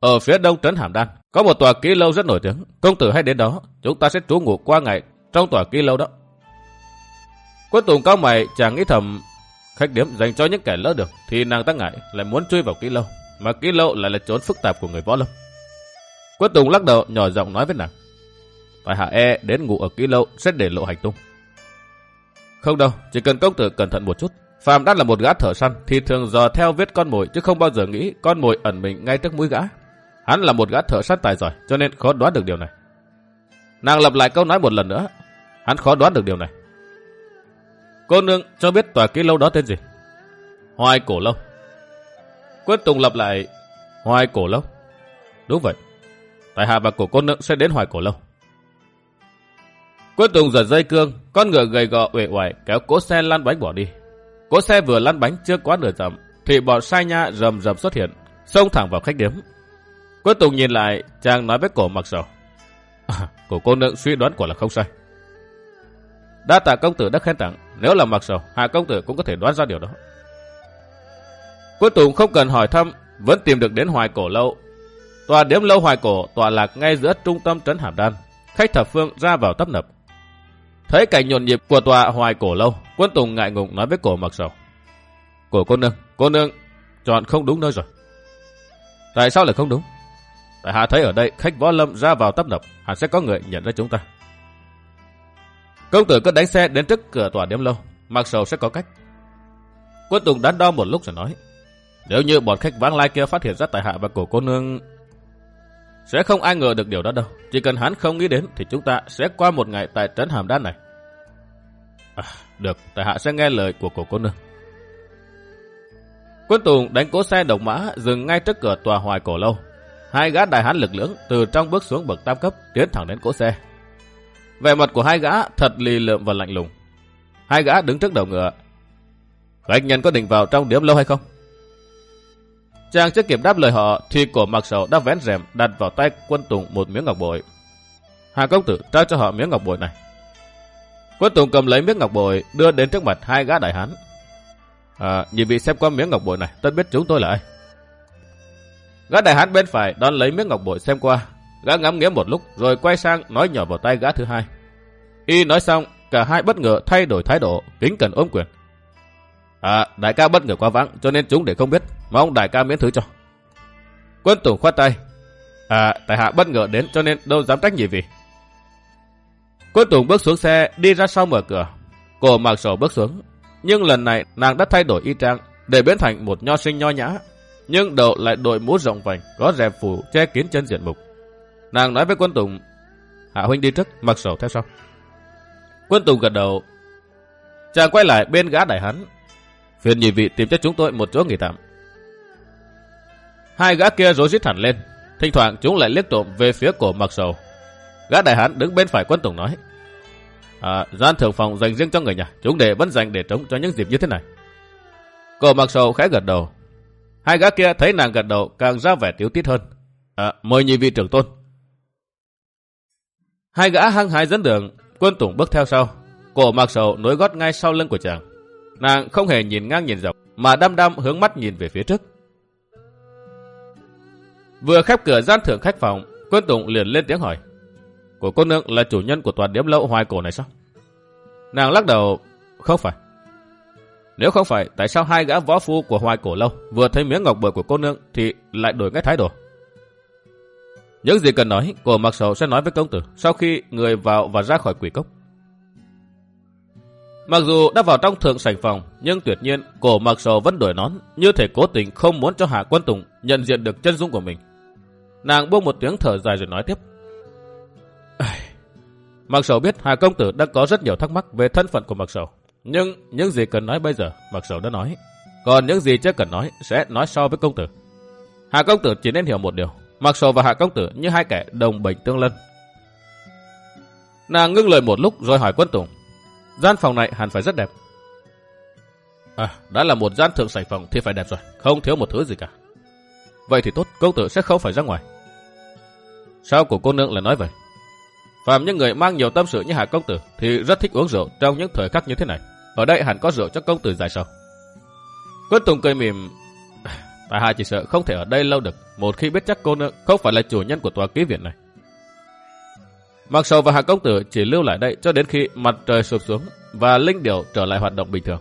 Ở phía đông trấn Hàm Đan, có một tòa ký lâu rất nổi tiếng. Công tử hãy đến đó, chúng ta sẽ trú ngủ qua ngày trong tòa ký lâu đó. Quân Tùng cao mày chàng nghĩ thầm khách điểm dành cho những kẻ lỡ được thì nàng ta ngại lại muốn chui vào kỹ lâu. Mà kỹ lâu lại là trốn phức tạp của người võ lâm. Quân Tùng lắc đầu nhỏ giọng nói với nàng. Tại hạ e đến ngủ ở kỹ lâu sẽ để lộ hành tung. Không đâu, chỉ cần công tử cẩn thận một chút. Phạm đã là một gã thợ săn thì thường dò theo vết con mồi chứ không bao giờ nghĩ con mồi ẩn mình ngay trước mũi gã. Hắn là một gã thợ săn tài giỏi cho nên khó đoán được điều này. Nàng lặp lại câu nói một lần nữa. Hắn khó đoán được điều này. Cô nương cho biết tòa ký lâu đó tên gì? Hoài cổ lâu. Quyết Tùng lặp lại Hoài cổ lâu. Đúng vậy. Tại hạ và cổ cô nương sẽ đến hoài cổ lâu. Quyết Tùng giật dây cương, con ngựa gầy gò uể oải kéo cỗ xe lăn bánh bỏ đi. Cỗ xe vừa lăn bánh chưa quá nửa dặm, thì bọn sai nha rầm rầm xuất hiện, xông thẳng vào khách điếm. Quyết Tùng nhìn lại, chàng nói với cổ mặc sầu. À, cổ cô nương suy đoán quả là không sai. Đa tạ công tử đã khen tặng, nếu là mặc sầu, hạ công tử cũng có thể đoán ra điều đó. cuối Tùng không cần hỏi thăm, vẫn tìm được đến hoài cổ lâu. Tòa điểm lâu hoài cổ tọa lạc ngay giữa trung tâm trấn Hàm Đan. Khách thập phương ra vào tấp nập. Thấy cảnh nhộn nhịp của tòa hoài cổ lâu, quân Tùng ngại ngùng nói với cổ mặc sầu. Cổ cô nương, cô nương, chọn không đúng nơi rồi. Tại sao lại không đúng? Tại hạ thấy ở đây khách võ lâm ra vào tấp nập, hẳn sẽ có người nhận ra chúng ta. Công tử cứ đánh xe đến trước cửa tòa điếm lâu, mặc sầu sẽ có cách. Quân Tùng đắn đo một lúc rồi nói. Nếu như bọn khách vãng lai kia phát hiện ra tài hạ và cổ cô nương sẽ không ai ngờ được điều đó đâu. Chỉ cần hắn không nghĩ đến thì chúng ta sẽ qua một ngày tại trấn Hàm Đan này. À, được, tài hạ sẽ nghe lời của cổ cô nương. Quân Tùng đánh cố xe độc mã dừng ngay trước cửa tòa hoài cổ lâu. Hai gã đại hán lực lưỡng từ trong bước xuống bậc tam cấp tiến thẳng đến cỗ xe. Vẻ mặt của hai gã thật lì lợm và lạnh lùng. Hai gã đứng trước đầu ngựa. Khách nhân có định vào trong điểm lâu hay không? Chàng chưa kịp đáp lời họ thì cổ mặc sầu đã vén rèm đặt vào tay quân Tùng một miếng ngọc bội. Hà công tử trao cho họ miếng ngọc bội này. Quân Tùng cầm lấy miếng ngọc bội đưa đến trước mặt hai gã đại hán. À, nhìn vị xem qua miếng ngọc bội này, tất biết chúng tôi là ai. Gã đại hán bên phải đón lấy miếng ngọc bội xem qua. Gã ngắm nghía một lúc rồi quay sang nói nhỏ vào tay gã thứ hai. Y nói xong, cả hai bất ngờ thay đổi thái độ, kính cần ôm quyền. À, đại ca bất ngờ quá vắng, cho nên chúng để không biết. Mong đại ca miễn thứ cho. Quân Tùng khoát tay. À, tại hạ bất ngờ đến cho nên đâu dám trách gì vì. Quân Tùng bước xuống xe, đi ra sau mở cửa. Cô mặc sổ bước xuống. Nhưng lần này nàng đã thay đổi y trang để biến thành một nho sinh nho nhã. Nhưng đầu lại đội mũ rộng vành, có rèm phủ che kín chân diện mục. Nàng nói với quân Tùng, Hạ huynh đi trước, mặc sổ theo sau. Quân Tùng gật đầu. Chàng quay lại bên gã đại hắn, Phiền nhị vị tìm cho chúng tôi một chỗ nghỉ tạm. Hai gã kia rối rít hẳn lên. Thỉnh thoảng chúng lại liếc trộm về phía cổ mặc sầu. Gã đại hán đứng bên phải quân tùng nói. À, gian thượng phòng dành riêng cho người nhà. Chúng để vẫn dành để trống cho những dịp như thế này. Cổ mặc sầu khẽ gật đầu. Hai gã kia thấy nàng gật đầu càng ra vẻ tiếu tít hơn. À, mời nhị vị trưởng tôn. Hai gã hăng hái dẫn đường, quân tủng bước theo sau. Cổ mặc sầu nối gót ngay sau lưng của chàng. Nàng không hề nhìn ngang nhìn dọc, mà đăm đăm hướng mắt nhìn về phía trước. Vừa khép cửa gian thượng khách phòng, quân tùng liền lên tiếng hỏi. Của cô nương là chủ nhân của toàn điếm lậu hoài cổ này sao? Nàng lắc đầu, không phải. Nếu không phải, tại sao hai gã võ phu của hoài cổ lâu vừa thấy miếng ngọc bội của cô nương thì lại đổi ngay thái độ? Những gì cần nói, của mặc sầu sẽ nói với công tử sau khi người vào và ra khỏi quỷ cốc. Mặc dù đã vào trong thượng sảnh phòng, nhưng tuyệt nhiên cổ mặc sầu vẫn đổi nón, như thể cố tình không muốn cho Hạ Quân Tùng nhận diện được chân dung của mình. Nàng buông một tiếng thở dài rồi nói tiếp. Mặc sầu biết hạ Công Tử đã có rất nhiều thắc mắc về thân phận của Mặc sầu. Nhưng những gì cần nói bây giờ, Mặc sầu đã nói. Còn những gì chưa cần nói, sẽ nói sau với công tử. hạ Công Tử chỉ nên hiểu một điều. Mặc sầu và Hạ Công Tử như hai kẻ đồng bệnh tương lân. Nàng ngưng lời một lúc rồi hỏi quân Tùng. Gian phòng này hẳn phải rất đẹp. À, đã là một gian thượng sảnh phòng thì phải đẹp rồi, không thiếu một thứ gì cả. Vậy thì tốt, công tử sẽ không phải ra ngoài. Sao của cô nương lại nói vậy? Phạm những người mang nhiều tâm sự như Hạ Công Tử thì rất thích uống rượu trong những thời khắc như thế này. Ở đây hẳn có rượu cho công tử giải sầu. Quân Tùng cười mỉm. Tại Hạ chỉ sợ không thể ở đây lâu được một khi biết chắc cô nữa không phải là chủ nhân của tòa ký viện này. Mặc sầu và Hạ Công Tử chỉ lưu lại đây cho đến khi mặt trời sụp xuống và linh điểu trở lại hoạt động bình thường.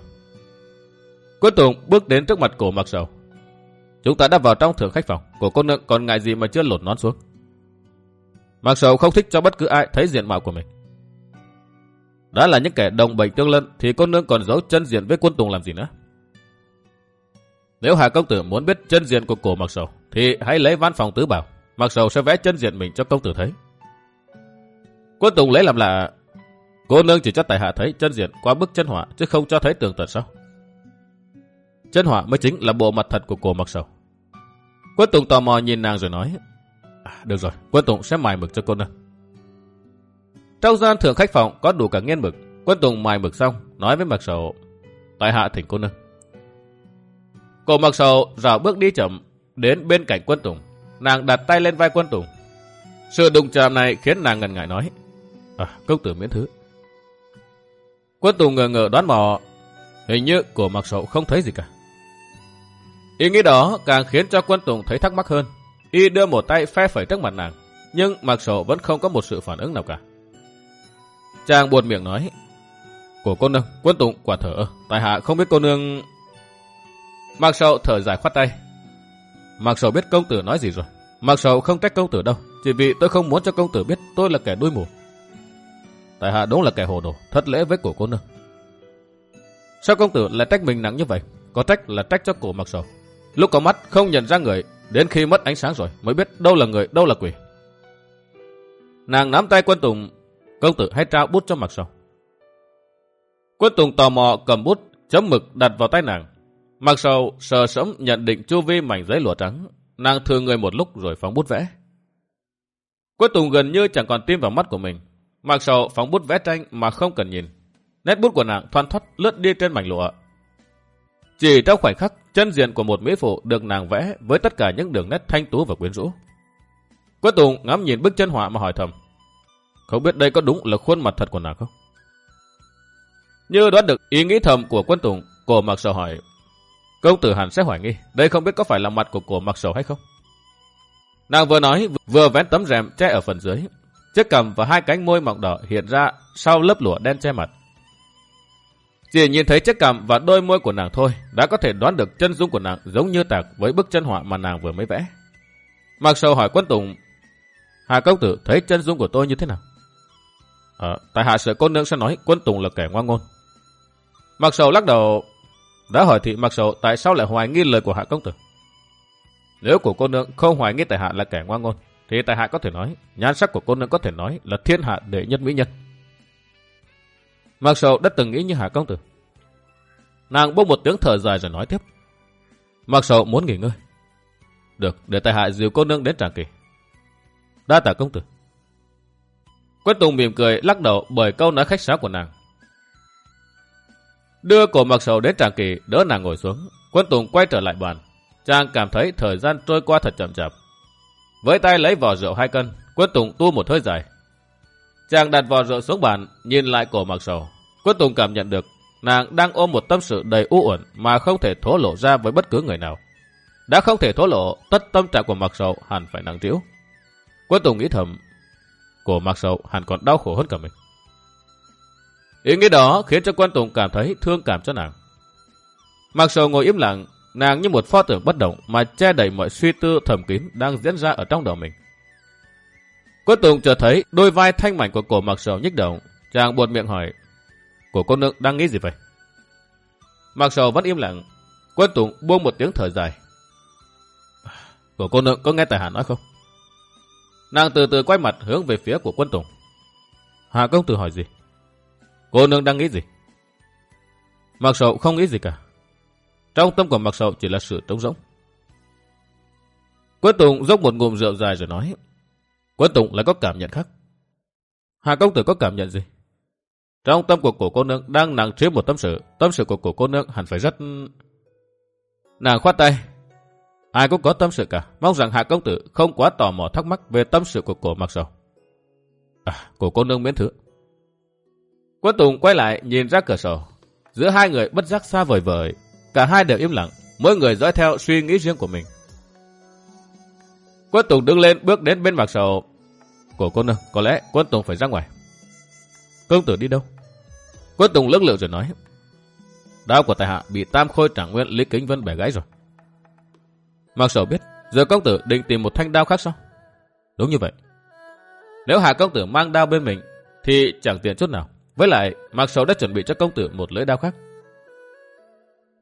Quân Tùng bước đến trước mặt cổ Mặc sầu. Chúng ta đã vào trong thượng khách phòng, của cô nương còn ngại gì mà chưa lột nón xuống. Mặc sầu không thích cho bất cứ ai thấy diện mạo của mình. Đã là những kẻ đồng bệnh tương lân thì cô nương còn giấu chân diện với quân Tùng làm gì nữa. Nếu Hà Công Tử muốn biết chân diện của cổ Mặc Sầu thì hãy lấy văn phòng tứ bảo. Mặc Sầu sẽ vẽ chân diện mình cho công tử thấy. Quân Tùng lấy làm lạ, cô nương chỉ cho tài hạ thấy chân diện qua bức chân họa chứ không cho thấy tường tận sao. Chân họa mới chính là bộ mặt thật của cổ Mặc Sầu. Quân Tùng tò mò nhìn nàng rồi nói à, Được rồi, Quân Tùng sẽ mài mực cho cô nương. Trong gian thượng khách phòng có đủ cả nghiên mực. Quân Tùng mài mực xong, nói với Mặc Sầu Tại hạ thỉnh cô nương. Cổ Mặc Sầu rào bước đi chậm đến bên cạnh Quân Tùng. Nàng đặt tay lên vai Quân Tùng. Sự đụng chạm này khiến nàng ngần ngại nói À, công tử miễn thứ. Quân Tùng ngờ ngờ đoán mò Hình như cổ Mặc Sầu không thấy gì cả. Ý nghĩ đó càng khiến cho quân Tùng thấy thắc mắc hơn. Y đưa một tay phe phẩy trước mặt nàng, nhưng mặc Sầu vẫn không có một sự phản ứng nào cả. Chàng buồn miệng nói, Của cô nương, quân Tùng quả thở, tại hạ không biết cô nương... Mạc Sầu thở dài khoát tay. Mạc Sầu biết công tử nói gì rồi. Mạc Sầu không trách công tử đâu, chỉ vì tôi không muốn cho công tử biết tôi là kẻ đuôi mù. Tại hạ đúng là kẻ hồ đồ, thất lễ với cổ cô nương. Sao công tử lại trách mình nặng như vậy? Có trách là trách cho cổ Mạc Sầu. Lúc có mắt không nhận ra người, đến khi mất ánh sáng rồi mới biết đâu là người, đâu là quỷ. Nàng nắm tay quân Tùng, công tử hãy trao bút cho Mạc Sầu. Quân Tùng tò mò cầm bút, chấm mực đặt vào tay nàng. Mặc sầu sờ sẫm nhận định chu vi mảnh giấy lụa trắng, nàng thừa người một lúc rồi phóng bút vẽ. Quân Tùng gần như chẳng còn tin vào mắt của mình. Mặc sầu phóng bút vẽ tranh mà không cần nhìn. Nét bút của nàng thoăn thoắt lướt đi trên mảnh lụa, chỉ trong khoảnh khắc, chân diện của một mỹ phụ được nàng vẽ với tất cả những đường nét thanh tú và quyến rũ. Quách Tùng ngắm nhìn bức chân họa mà hỏi thầm. Không biết đây có đúng là khuôn mặt thật của nàng không? Như đoán được ý nghĩ thầm của quân Tùng, cổ mặc sầu hỏi. Công tử hẳn sẽ hoài nghi, đây không biết có phải là mặt của cổ mặc sầu hay không? Nàng vừa nói, vừa vén tấm rèm che ở phần dưới. Chiếc cầm và hai cánh môi mọng đỏ hiện ra sau lớp lụa đen che mặt. Chỉ nhìn thấy chiếc cằm và đôi môi của nàng thôi, đã có thể đoán được chân dung của nàng giống như tạc với bức chân họa mà nàng vừa mới vẽ. Mặc sầu hỏi quân Tùng, Hà công tử thấy chân dung của tôi như thế nào? Ờ, tại hạ sợ cô nương sẽ nói quân Tùng là kẻ ngoan ngôn. Mặc sầu lắc đầu, đã hỏi thị mặc sầu tại sao lại hoài nghi lời của hạ công tử? Nếu của cô nương không hoài nghi tại hạ là kẻ ngoan ngôn, thì tại hạ có thể nói, nhan sắc của cô nương có thể nói là thiên hạ đệ nhất mỹ nhân. Mặc sầu đã từng nghĩ như Hạ Công Tử. Nàng bốc một tiếng thở dài rồi nói tiếp. Mặc sầu muốn nghỉ ngơi. Được, để tại hạ dìu cô nương đến tràng kỳ. Đa tạ công tử. Quách Tùng mỉm cười lắc đầu bởi câu nói khách sáo của nàng. Đưa cổ mặc sầu đến chàng kỳ, đỡ nàng ngồi xuống. Quân Tùng quay trở lại bàn. Chàng cảm thấy thời gian trôi qua thật chậm chạp. Với tay lấy vỏ rượu hai cân, Quân Tùng tu một hơi dài. Chàng đặt vỏ rượu xuống bàn, nhìn lại cổ mặc sầu. Quân Tùng cảm nhận được nàng đang ôm một tâm sự đầy u uẩn mà không thể thổ lộ ra với bất cứ người nào. Đã không thể thổ lộ, tất tâm trạng của mặc sầu hẳn phải nặng trĩu. Quân Tùng nghĩ thầm, cổ mặc sầu hẳn còn đau khổ hơn cả mình. Ý nghĩ đó khiến cho quan Tùng cảm thấy thương cảm cho nàng. Mặc sầu ngồi im lặng, nàng như một pho tượng bất động mà che đẩy mọi suy tư thầm kín đang diễn ra ở trong đầu mình. Quân Tùng chợt thấy đôi vai thanh mảnh của cổ mặc sầu nhích động, chàng buột miệng hỏi, cổ cô nương đang nghĩ gì vậy? Mặc sầu vẫn im lặng, quân Tùng buông một tiếng thở dài. Cổ cô nương có nghe tài hạ nói không? Nàng từ từ quay mặt hướng về phía của quân Tùng. Hạ công tử hỏi gì? Cô nương đang nghĩ gì? Mặc sầu không nghĩ gì cả. Trong tâm của mặc sầu chỉ là sự trống rỗng. Quân Tùng dốc một ngụm rượu dài rồi nói. Quân Tùng lại có cảm nhận khác. Hạ công tử có cảm nhận gì? Trong tâm của cổ cô nương đang nặng chứa một tâm sự. Tâm sự của cổ cô nương hẳn phải rất... Nàng khoát tay. Ai cũng có tâm sự cả. Mong rằng Hạ công tử không quá tò mò thắc mắc về tâm sự của cổ mặc sầu. À, cổ cô nương miễn thứ. Quân Tùng quay lại nhìn ra cửa sổ. Giữa hai người bất giác xa vời vời. Cả hai đều im lặng. Mỗi người dõi theo suy nghĩ riêng của mình. Quân Tùng đứng lên bước đến bên mặt sầu. của cô nương, có lẽ quân Tùng phải ra ngoài. Công tử đi đâu? Quân Tùng lưỡng lự rồi nói. Đao của tài hạ bị tam khôi trạng nguyên Lý Kính Vân bẻ gãy rồi. Mặc sầu biết, giờ công tử định tìm một thanh đao khác sao? Đúng như vậy. Nếu hạ công tử mang đao bên mình, thì chẳng tiện chút nào. Với lại, Mạc Sầu đã chuẩn bị cho công tử một lưỡi đao khác.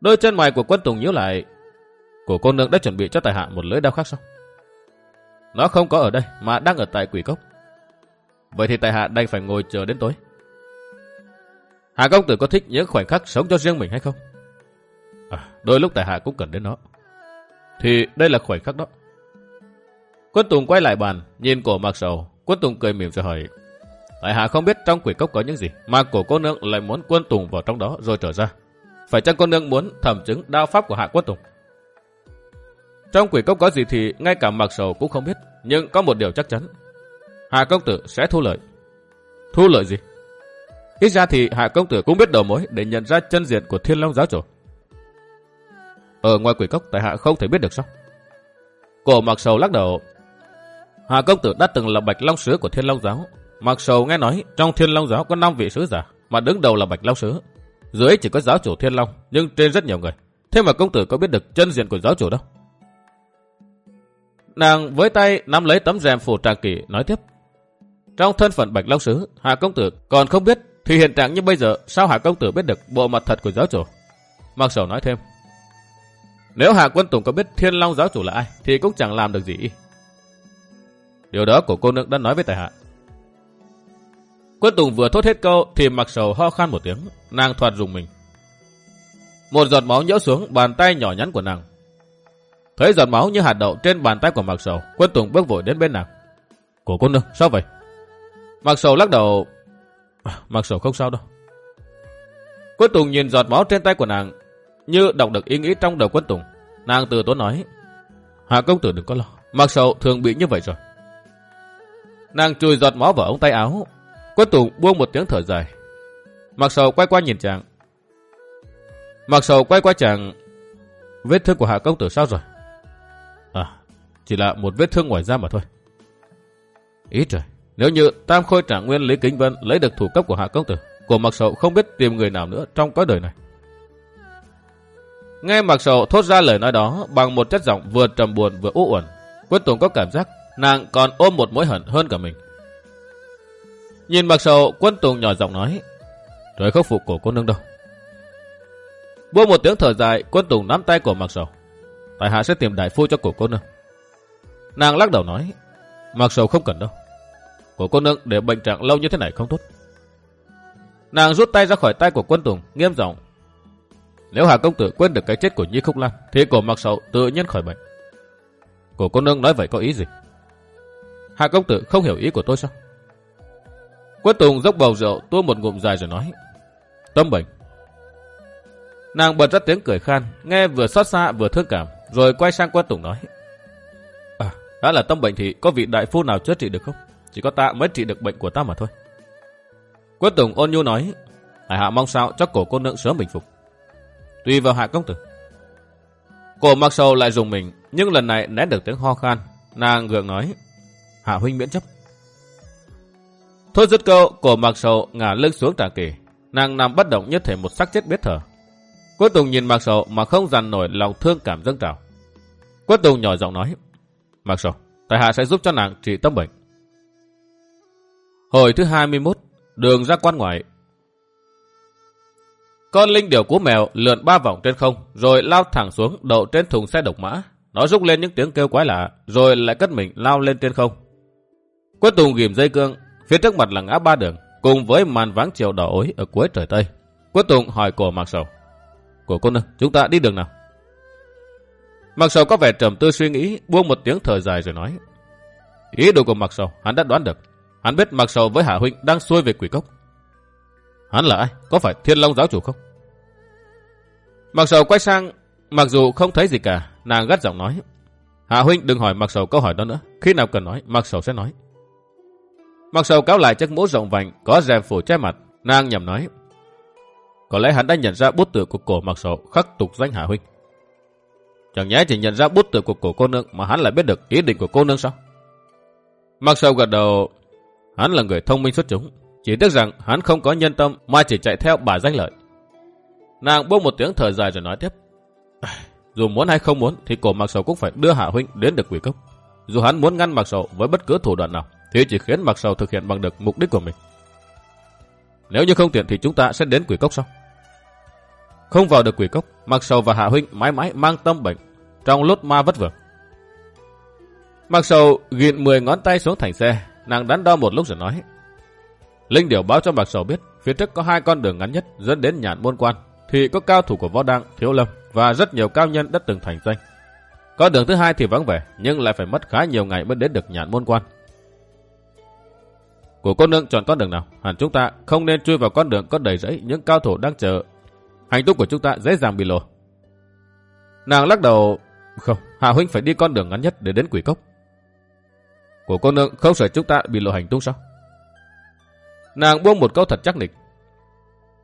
Đôi chân mày của quân Tùng nhíu lại. Của cô nương đã chuẩn bị cho tài hạ một lưỡi đao khác sao? Nó không có ở đây, mà đang ở tại quỷ cốc. Vậy thì tài hạ đành phải ngồi chờ đến tối. Hạ công tử có thích những khoảnh khắc sống cho riêng mình hay không? À, đôi lúc tài hạ cũng cần đến nó. Thì đây là khoảnh khắc đó. Quân Tùng quay lại bàn, nhìn cổ Mạc Sầu. Quân Tùng cười mỉm rồi hỏi. Tại hạ không biết trong quỷ cốc có những gì, mà cổ cô nương lại muốn quân tùng vào trong đó rồi trở ra. Phải chăng cô nương muốn thẩm chứng đao pháp của hạ quân tùng? Trong quỷ cốc có gì thì ngay cả mặc sầu cũng không biết, nhưng có một điều chắc chắn. Hạ công tử sẽ thu lợi. Thu lợi gì? Ít ra thì hạ công tử cũng biết đầu mối để nhận ra chân diện của thiên long giáo chủ. Ở ngoài quỷ cốc tại hạ không thể biết được sao? Cổ mặc sầu lắc đầu. Hạ công tử đã từng là bạch long sứ của thiên long giáo, Mặc sầu nghe nói trong thiên long giáo có 5 vị sứ giả, mà đứng đầu là bạch long sứ. Dưới chỉ có giáo chủ thiên long, nhưng trên rất nhiều người. Thế mà công tử có biết được chân diện của giáo chủ đâu? Nàng với tay nắm lấy tấm rèm phủ tràng kỷ nói tiếp. Trong thân phận bạch long sứ, hạ công tử còn không biết thì hiện trạng như bây giờ sao hạ công tử biết được bộ mặt thật của giáo chủ? Mặc sầu nói thêm. Nếu hạ quân tùng có biết thiên long giáo chủ là ai thì cũng chẳng làm được gì. Điều đó của cô nương đã nói với tài hạ. Quân Tùng vừa thốt hết câu thì mặc sầu ho khan một tiếng, nàng thoạt dùng mình. Một giọt máu nhỡ xuống bàn tay nhỏ nhắn của nàng. Thấy giọt máu như hạt đậu trên bàn tay của Mặc Sầu, Quân Tùng bước vội đến bên nàng. Cổ cô nương, sao vậy? Mặc Sầu lắc đầu. À, Sầu không sao đâu. Quân Tùng nhìn giọt máu trên tay của nàng, như đọc được ý nghĩ trong đầu Quân Tùng. Nàng từ tốn nói. Hạ công tử đừng có lo, Mặc Sầu thường bị như vậy rồi. Nàng chùi giọt máu vào ống tay áo, Quân Tùng buông một tiếng thở dài. Mặc sầu quay qua nhìn chàng. Mặc sầu quay qua chàng. Vết thương của hạ công tử sao rồi? À, chỉ là một vết thương ngoài da mà thôi. Ý trời, nếu như Tam Khôi Trạng Nguyên Lý Kính Vân lấy được thủ cấp của hạ công tử, của mặc sầu không biết tìm người nào nữa trong cõi đời này. Nghe mặc sầu thốt ra lời nói đó bằng một chất giọng vừa trầm buồn vừa u uẩn, Quân Tùng có cảm giác nàng còn ôm một mối hận hơn cả mình. Nhìn mặc sầu, quân tùng nhỏ giọng nói. trời không phục cổ cô nương đâu. Buông một tiếng thở dài, quân tùng nắm tay của mặc sầu. Tại hạ sẽ tìm đại phu cho cổ cô nương. Nàng lắc đầu nói. Mặc sầu không cần đâu. Cổ cô nương để bệnh trạng lâu như thế này không tốt. Nàng rút tay ra khỏi tay của quân tùng, nghiêm giọng. Nếu Hà Công Tử quên được cái chết của Nhi Khúc Lan, thì cổ mặc sầu tự nhiên khỏi bệnh. Cổ cô nương nói vậy có ý gì? Hà Công Tử không hiểu ý của tôi sao? Quất Tùng dốc bầu rượu tua một ngụm dài rồi nói. Tâm bệnh. Nàng bật ra tiếng cười khan, nghe vừa xót xa vừa thương cảm, rồi quay sang Quất Tùng nói. À, đã là tâm bệnh thì có vị đại phu nào chữa trị được không? Chỉ có ta mới trị được bệnh của ta mà thôi. Quất Tùng ôn nhu nói. Hải hạ mong sao cho cổ cô nương sớm bình phục. Tùy vào hạ công tử. Cổ mặc sầu lại dùng mình, nhưng lần này né được tiếng ho khan. Nàng gượng nói. Hạ huynh miễn chấp. Thôi dứt câu, cổ mặc sầu ngả lưng xuống trà kỳ. Nàng nằm bất động như thể một xác chết biết thở. Quất Tùng nhìn Mạc Sầu mà không dằn nổi lòng thương cảm dâng trào. Quất Tùng nhỏ giọng nói, Mạc Sầu, tại hạ sẽ giúp cho nàng trị tâm bệnh. Hồi thứ 21, đường ra quan ngoại. Con linh điểu của mèo lượn ba vòng trên không, rồi lao thẳng xuống đậu trên thùng xe độc mã. Nó rúc lên những tiếng kêu quái lạ, rồi lại cất mình lao lên trên không. Quất Tùng ghim dây cương, phía trước mặt là ngã ba đường, cùng với màn vắng chiều đỏ ối ở cuối trời Tây. Quất Tùng hỏi cổ Mạc Sầu của cô nương, chúng ta đi đường nào? Mạc sầu có vẻ trầm tư suy nghĩ, buông một tiếng thở dài rồi nói. Ý đồ của Mạc sầu, hắn đã đoán được. Hắn biết Mạc sầu với Hạ Huynh đang xuôi về quỷ cốc. Hắn là ai? Có phải thiên long giáo chủ không? Mạc sầu quay sang, mặc dù không thấy gì cả, nàng gắt giọng nói. Hạ Huynh đừng hỏi Mạc sầu câu hỏi đó nữa. Khi nào cần nói, Mạc sầu sẽ nói. Mặc sầu cáo lại chiếc mũ rộng vành, có rèm phủ che mặt. Nàng nhầm nói. Có lẽ hắn đã nhận ra bút tự của cổ mặc sầu khắc tục danh Hạ Huynh. Chẳng nhẽ chỉ nhận ra bút tự của cổ cô nương mà hắn lại biết được ý định của cô nương sao? Mặc sầu gật đầu, hắn là người thông minh xuất chúng. Chỉ tiếc rằng hắn không có nhân tâm mà chỉ chạy theo bà danh lợi. Nàng buông một tiếng thở dài rồi nói tiếp. Dù muốn hay không muốn thì cổ mặc sầu cũng phải đưa Hạ Huynh đến được quỷ cốc. Dù hắn muốn ngăn mặc sầu với bất cứ thủ đoạn nào thì chỉ khiến mặc sầu thực hiện bằng được mục đích của mình. Nếu như không tiện thì chúng ta sẽ đến quỷ cốc sau. Không vào được quỷ cốc, Mạc Sầu và Hạ Huynh mãi mãi mang tâm bệnh, trong lốt ma vất vưởng. Mạc Sầu ghiện 10 ngón tay xuống thành xe, nàng đắn đo một lúc rồi nói. Linh Điểu báo cho Mạc Sầu biết, phía trước có hai con đường ngắn nhất dẫn đến nhạn môn quan, thì có cao thủ của võ đăng, thiếu lâm và rất nhiều cao nhân đã từng thành danh. Con đường thứ hai thì vắng vẻ, nhưng lại phải mất khá nhiều ngày mới đến được nhạn môn quan. Của cô nương chọn con đường nào? Hẳn chúng ta không nên chui vào con đường có đầy rẫy những cao thủ đang chờ hành tung của chúng ta dễ dàng bị lộ. Nàng lắc đầu, không, Hạ Huynh phải đi con đường ngắn nhất để đến quỷ cốc. Của cô nương không sợ chúng ta bị lộ hành tung sao? Nàng buông một câu thật chắc nịch.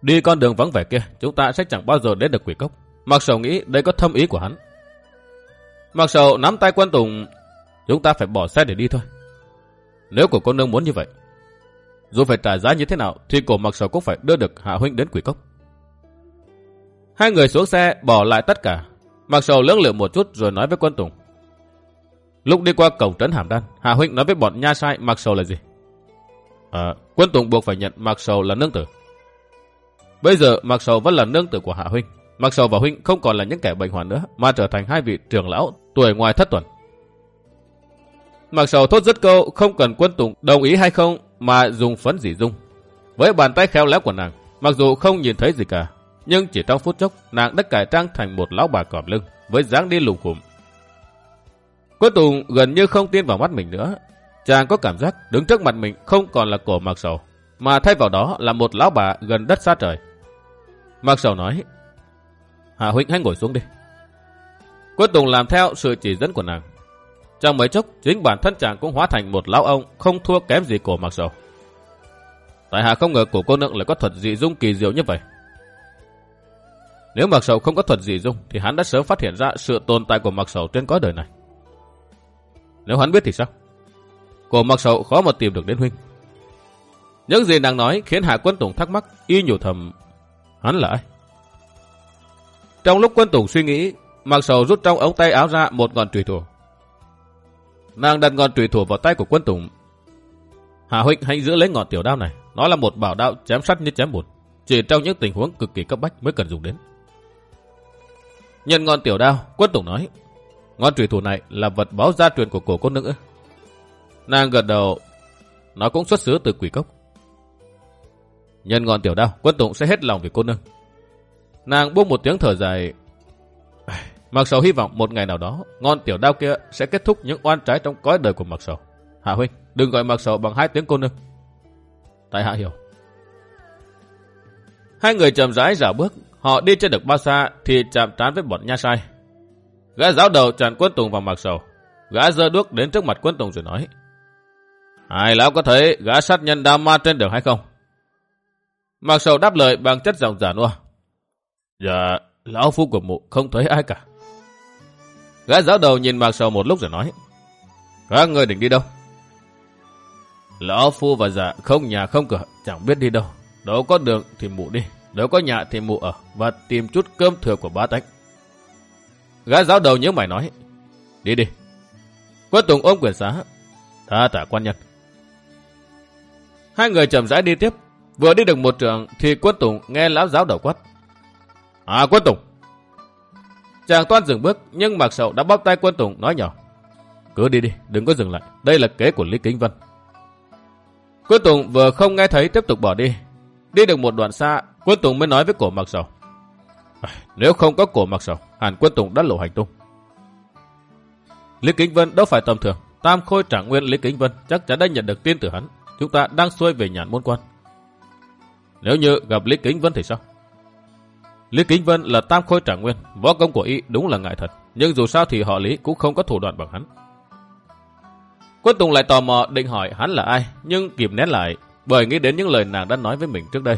Đi con đường vắng vẻ kia, chúng ta sẽ chẳng bao giờ đến được quỷ cốc. Mặc sầu nghĩ đây có thâm ý của hắn. Mặc sầu nắm tay quân tùng, chúng ta phải bỏ xe để đi thôi. Nếu của cô nương muốn như vậy, dù phải trả giá như thế nào thì cổ mặc sầu cũng phải đưa được Hạ Huynh đến quỷ cốc. Hai người xuống xe bỏ lại tất cả. Mặc sầu lưỡng lự một chút rồi nói với quân Tùng. Lúc đi qua cổng trấn Hàm Đan, Hạ Huynh nói với bọn nha sai mặc sầu là gì? À, quân Tùng buộc phải nhận mặc sầu là nương tử. Bây giờ mặc sầu vẫn là nương tử của Hạ Huynh. Mặc sầu và Huynh không còn là những kẻ bệnh hoạn nữa, mà trở thành hai vị trưởng lão tuổi ngoài thất tuần. Mặc sầu thốt rất câu không cần quân Tùng đồng ý hay không mà dùng phấn dỉ dung. Với bàn tay khéo léo của nàng, mặc dù không nhìn thấy gì cả, nhưng chỉ trong phút chốc, nàng đã cải trang thành một lão bà cọp lưng, với dáng đi lùng khủng. Cuối Tùng gần như không tin vào mắt mình nữa. Chàng có cảm giác đứng trước mặt mình không còn là cổ Mạc Sầu, mà thay vào đó là một lão bà gần đất xa trời. Mạc Sầu nói, Hạ Huynh hãy ngồi xuống đi. Cuối Tùng làm theo sự chỉ dẫn của nàng. Trong mấy chốc, chính bản thân chàng cũng hóa thành một lão ông không thua kém gì cổ mặc Sầu. Tại hạ không ngờ cổ cô nương lại có thuật dị dung kỳ diệu như vậy. Nếu mặc Sầu không có thuật dị dung thì hắn đã sớm phát hiện ra sự tồn tại của mặc Sầu trên cõi đời này. Nếu hắn biết thì sao? Cổ mặc Sầu khó mà tìm được đến huynh. Những gì nàng nói khiến Hạ Quân Tùng thắc mắc, y nhủ thầm, hắn là ai? Trong lúc Quân Tùng suy nghĩ, Mạc Sầu rút trong ống tay áo ra một ngọn trùy thủ. Nàng đặt ngọn trùy thủ vào tay của Quân Tùng. hà huynh hãy giữ lấy ngọn tiểu đao này, nó là một bảo đao chém sắt như chém bùn, chỉ trong những tình huống cực kỳ cấp bách mới cần dùng đến. Nhân ngọn tiểu đao, quân tùng nói. Ngọn trùy thủ này là vật báo gia truyền của cổ cô nữ. Nàng gật đầu, nó cũng xuất xứ từ quỷ cốc. Nhân ngọn tiểu đao, quân tùng sẽ hết lòng vì cô nương. Nàng buông một tiếng thở dài. Mặc sầu hy vọng một ngày nào đó, ngon tiểu đao kia sẽ kết thúc những oan trái trong cõi đời của Mặc sầu. Hạ huynh, đừng gọi Mặc sầu bằng hai tiếng cô nương. Tại hạ hiểu. Hai người chậm rãi dạo bước, họ đi chưa được bao xa thì chạm trán với bọn nha sai. Gã giáo đầu tràn quân tùng vào Mặc sầu. Gã dơ đuốc đến trước mặt quân tùng rồi nói. Hai lão có thấy gã sát nhân đa ma trên đường hay không? Mặc sầu đáp lời bằng chất giọng giả nua. Dạ, lão phu của mụ không thấy ai cả. Gã giáo đầu nhìn Mạc Sầu một lúc rồi nói. Các người định đi đâu? Lão phu và dạ không nhà không cửa, chẳng biết đi đâu. Đâu có đường thì mụ đi, đâu có nhà thì mụ ở và tìm chút cơm thừa của bá tánh. Gã giáo đầu nhớ mày nói. Đi đi. Quân Tùng ôm quyền xá. Tha tả quan nhân. Hai người chậm rãi đi tiếp. Vừa đi được một trường thì quân Tùng nghe lão giáo đầu quát. À quân Tùng. Chàng toan dừng bước nhưng Mạc Sậu đã bóp tay quân Tùng nói nhỏ. Cứ đi đi, đừng có dừng lại. Đây là kế của Lý Kính Vân. Quân Tùng vừa không nghe thấy tiếp tục bỏ đi. Đi được một đoạn xa, quân Tùng mới nói với cổ Mạc Sầu. À, nếu không có cổ Mạc Sầu, hẳn quân Tùng đã lộ hành tung. Lý Kính Vân đâu phải tầm thường. Tam Khôi Trạng Nguyên Lý Kính Vân chắc chắn đã nhận được tin từ hắn. Chúng ta đang xuôi về nhàn môn quan. Nếu như gặp Lý Kính Vân thì sao? Lý Kính Vân là tam khôi trả nguyên, võ công của y đúng là ngại thật, nhưng dù sao thì họ Lý cũng không có thủ đoạn bằng hắn. Quân Tùng lại tò mò định hỏi hắn là ai, nhưng kịp nén lại, bởi nghĩ đến những lời nàng đã nói với mình trước đây.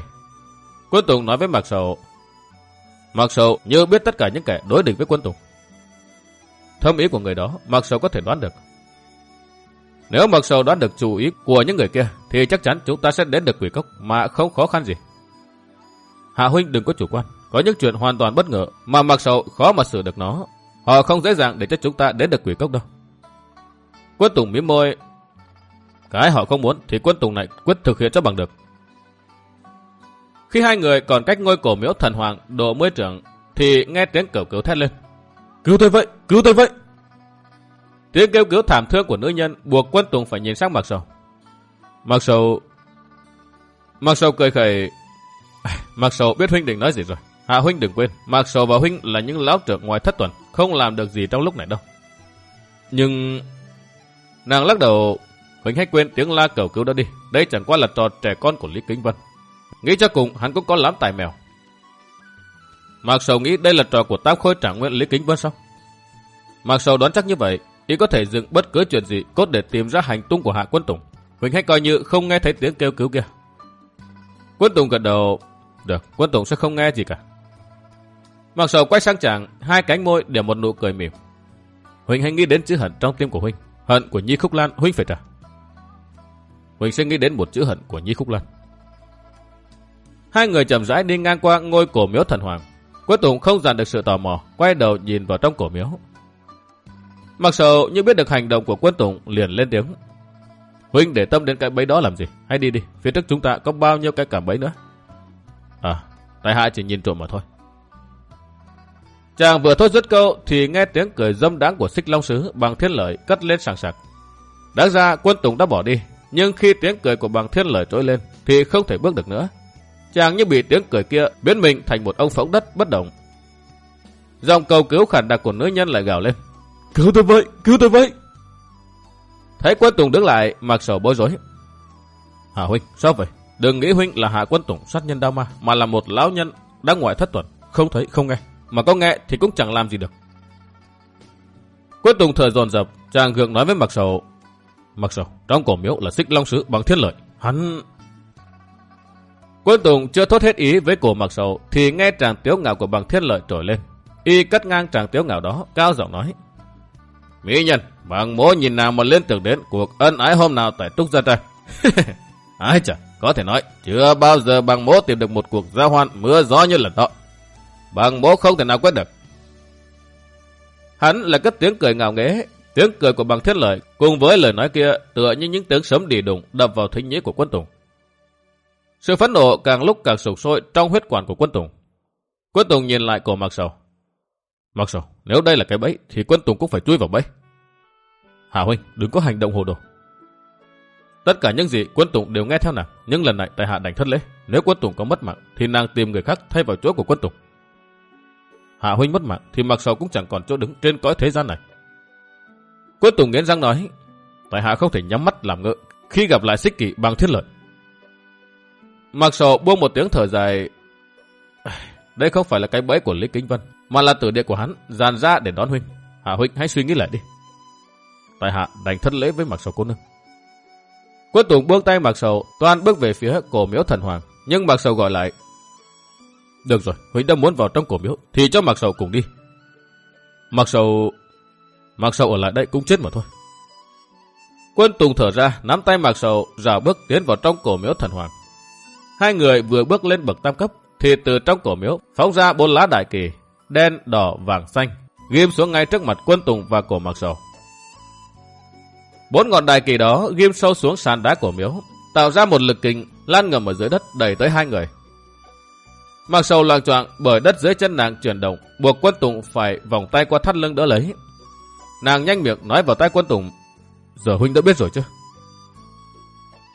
Quân Tùng nói với Mạc Sầu, Mạc Sầu như biết tất cả những kẻ đối địch với Quân Tùng. Thâm ý của người đó, Mạc Sầu có thể đoán được. Nếu Mạc Sầu đoán được chủ ý của những người kia, thì chắc chắn chúng ta sẽ đến được quỷ cốc mà không khó khăn gì. Hạ huynh đừng có chủ quan, có những chuyện hoàn toàn bất ngờ mà mặc sầu khó mà xử được nó. Họ không dễ dàng để cho chúng ta đến được quỷ cốc đâu. Quân Tùng miếm môi. Cái họ không muốn thì quân Tùng này quyết thực hiện cho bằng được. Khi hai người còn cách ngôi cổ miếu thần hoàng độ mới trưởng thì nghe tiếng cầu cứu thét lên. Cứu tôi vậy! Cứu tôi vậy! Tiếng kêu cứu thảm thương của nữ nhân buộc quân Tùng phải nhìn sang Mạc Sầu. Mạc Sầu... Mạc Sầu cười khẩy... Mạc Sầu biết huynh định nói gì rồi. Hạ huynh đừng quên, Mạc Sầu và huynh là những lão trưởng ngoài thất tuần, không làm được gì trong lúc này đâu. Nhưng... Nàng lắc đầu, huynh hãy quên tiếng la cầu cứu đó đi. Đây chẳng qua là trò trẻ con của Lý Kính Vân. Nghĩ cho cùng, hắn cũng có lắm tài mèo. Mạc Sầu nghĩ đây là trò của tám khôi trạng nguyện Lý Kính Vân sao? Mạc Sầu đoán chắc như vậy, ý có thể dựng bất cứ chuyện gì cốt để tìm ra hành tung của Hạ Quân Tùng. Huynh hãy coi như không nghe thấy tiếng kêu cứu kia. Quân Tùng gật đầu, được, Quân Tùng sẽ không nghe gì cả. Mặc sầu quay sang chàng, hai cánh môi đều một nụ cười mỉm. Huynh hãy nghĩ đến chữ hận trong tim của Huynh. Hận của Nhi Khúc Lan, Huynh phải trả. Huynh sẽ nghĩ đến một chữ hận của Nhi Khúc Lan. Hai người chậm rãi đi ngang qua ngôi cổ miếu thần hoàng. Quế Tùng không dàn được sự tò mò, quay đầu nhìn vào trong cổ miếu. Mặc sầu như biết được hành động của quân Tùng liền lên tiếng. Huynh để tâm đến cái bẫy đó làm gì? Hãy đi đi, phía trước chúng ta có bao nhiêu cái cảm bẫy nữa. À, tại hạ chỉ nhìn trộm mà thôi. Chàng vừa thốt dứt câu thì nghe tiếng cười dâm đáng của xích long sứ bằng thiên lợi cất lên sàng sạc. Đáng ra quân Tùng đã bỏ đi, nhưng khi tiếng cười của bằng thiên lợi trỗi lên thì không thể bước được nữa. Chàng như bị tiếng cười kia biến mình thành một ông phóng đất bất động. Dòng cầu cứu khản đặc của nữ nhân lại gào lên. Cứu tôi với, cứu tôi với. Thấy quân Tùng đứng lại, mặc sầu bối rối. Hà Huynh, sao vậy? Đừng nghĩ Huynh là Hạ Quân Tùng sát nhân đao ma, mà là một lão nhân đang ngoại thất tuần. Không thấy, không nghe mà có nghe thì cũng chẳng làm gì được. Quân Tùng thở dồn dập, chàng gượng nói với Mặc Sầu. Mặc Sầu, trong cổ miếu là xích long sứ bằng thiên lợi. Hắn... Quân Tùng chưa thốt hết ý với cổ Mặc Sầu thì nghe tràng tiếu ngạo của bằng thiên lợi trồi lên. Y cắt ngang tràng tiếu ngạo đó, cao giọng nói. Mỹ nhân, bằng mố nhìn nào mà liên tưởng đến cuộc ân ái hôm nào tại Túc Gia Trang. Ái chà, có thể nói, chưa bao giờ bằng mố tìm được một cuộc giao hoan mưa gió như lần đó. Bằng bố không thể nào quét được. Hắn là cất tiếng cười ngạo nghế, tiếng cười của bằng thiết lợi cùng với lời nói kia tựa như những tiếng sấm đi đụng đập vào thính nhĩ của quân Tùng. Sự phẫn nộ càng lúc càng sục sôi trong huyết quản của quân Tùng. Quân Tùng nhìn lại cổ Mạc Sầu. Mạc Sầu, nếu đây là cái bẫy thì quân Tùng cũng phải chui vào bẫy. Hà Huynh, đừng có hành động hồ đồ. Tất cả những gì quân Tùng đều nghe theo nàng, nhưng lần này tại hạ đành thất lễ. Nếu quân Tùng có mất mạng thì nàng tìm người khác thay vào chỗ của quân Tùng. Hạ huynh mất mạng thì mặc sầu cũng chẳng còn chỗ đứng trên cõi thế gian này. Quân Tùng nghiến răng nói, tại hạ không thể nhắm mắt làm ngựa khi gặp lại xích kỵ bằng thiết lợi. Mặc sầu buông một tiếng thở dài, đây không phải là cái bẫy của Lý Kính Vân, mà là tử địa của hắn dàn ra để đón huynh. Hạ huynh hãy suy nghĩ lại đi. Tại hạ đành thất lễ với mặc sầu cô nương. Quân Tùng buông tay mặc sầu, toàn bước về phía cổ miếu thần hoàng, nhưng mặc sầu gọi lại. Được rồi, huynh đã muốn vào trong cổ miếu, thì cho mạc sầu cùng đi. mạc sầu... mạc sầu ở lại đây cũng chết mà thôi. Quân Tùng thở ra, nắm tay mạc sầu, rào bước tiến vào trong cổ miếu thần hoàng. Hai người vừa bước lên bậc tam cấp, thì từ trong cổ miếu phóng ra bốn lá đại kỳ, đen, đỏ, vàng, xanh, ghim xuống ngay trước mặt quân Tùng và cổ mạc sầu. Bốn ngọn đại kỳ đó ghim sâu xuống sàn đá cổ miếu, tạo ra một lực kình lan ngầm ở dưới đất đẩy tới hai người. Mặc sầu loạn choạng bởi đất dưới chân nàng chuyển động, buộc quân Tùng phải vòng tay qua thắt lưng đỡ lấy. Nàng nhanh miệng nói vào tay quân Tùng, giờ huynh đã biết rồi chứ?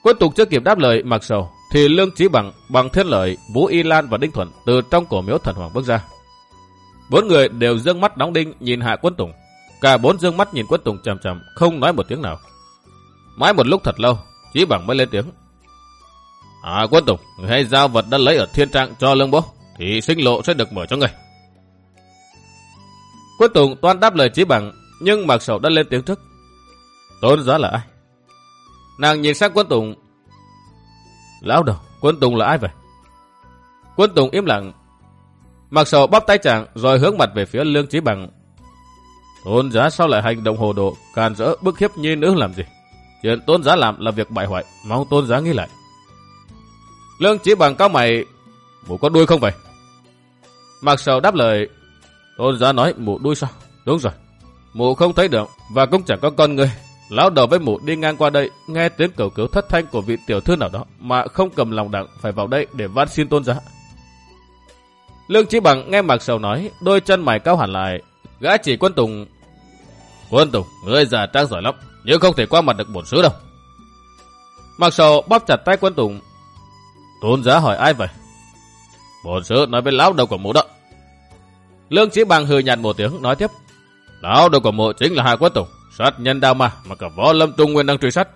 Quân Tùng chưa kịp đáp lời mặc sầu, thì Lương Chí Bằng, Bằng Thiên Lợi, Vũ Y Lan và Đinh Thuận từ trong cổ miếu thần hoàng bước ra. Bốn người đều dương mắt đóng đinh nhìn hạ quân Tùng. Cả bốn dương mắt nhìn quân Tùng chằm chằm, không nói một tiếng nào. Mãi một lúc thật lâu, Chí Bằng mới lên tiếng. À quân Tùng, người hãy giao vật đã lấy ở thiên trạng cho lương bố, thì sinh lộ sẽ được mở cho người. Quân Tùng toan đáp lời trí Bằng, nhưng Mạc Sầu đã lên tiếng trước. Tôn giá là ai? Nàng nhìn sang quân Tùng. Lão đầu, quân Tùng là ai vậy? Quân Tùng im lặng. Mặc sầu bóp tay chàng rồi hướng mặt về phía Lương trí Bằng. Tôn giá sao lại hành động hồ đồ, càn rỡ bức hiếp nhi nữ làm gì? Chuyện tôn giá làm là việc bại hoại, mong tôn giá nghĩ lại. Lương chỉ Bằng cao mày, mụ có đuôi không vậy? Mặc sầu đáp lời, tôn giá nói mụ đuôi sao? Đúng rồi, mụ không thấy được và cũng chẳng có con người Lão đầu với mụ đi ngang qua đây, nghe tiếng cầu cứu thất thanh của vị tiểu thư nào đó mà không cầm lòng đặng phải vào đây để van xin tôn giá. Lương Chí Bằng nghe Mạc Sầu nói, đôi chân mày cao hẳn lại, gã chỉ quân Tùng. Quân Tùng, ngươi già trang giỏi lắm, nhưng không thể qua mặt được bổn sứ đâu. Mạc Sầu bóp chặt tay quân Tùng. Tôn giá hỏi ai vậy? Bổn sứ nói với lão đầu của mụ đó. Lương Chí Bằng hừ nhạt một tiếng nói tiếp. Lão đầu của mụ chính là Hà Quân Tùng, Sát nhân đao mà, mà cả võ lâm trung nguyên đang truy sát.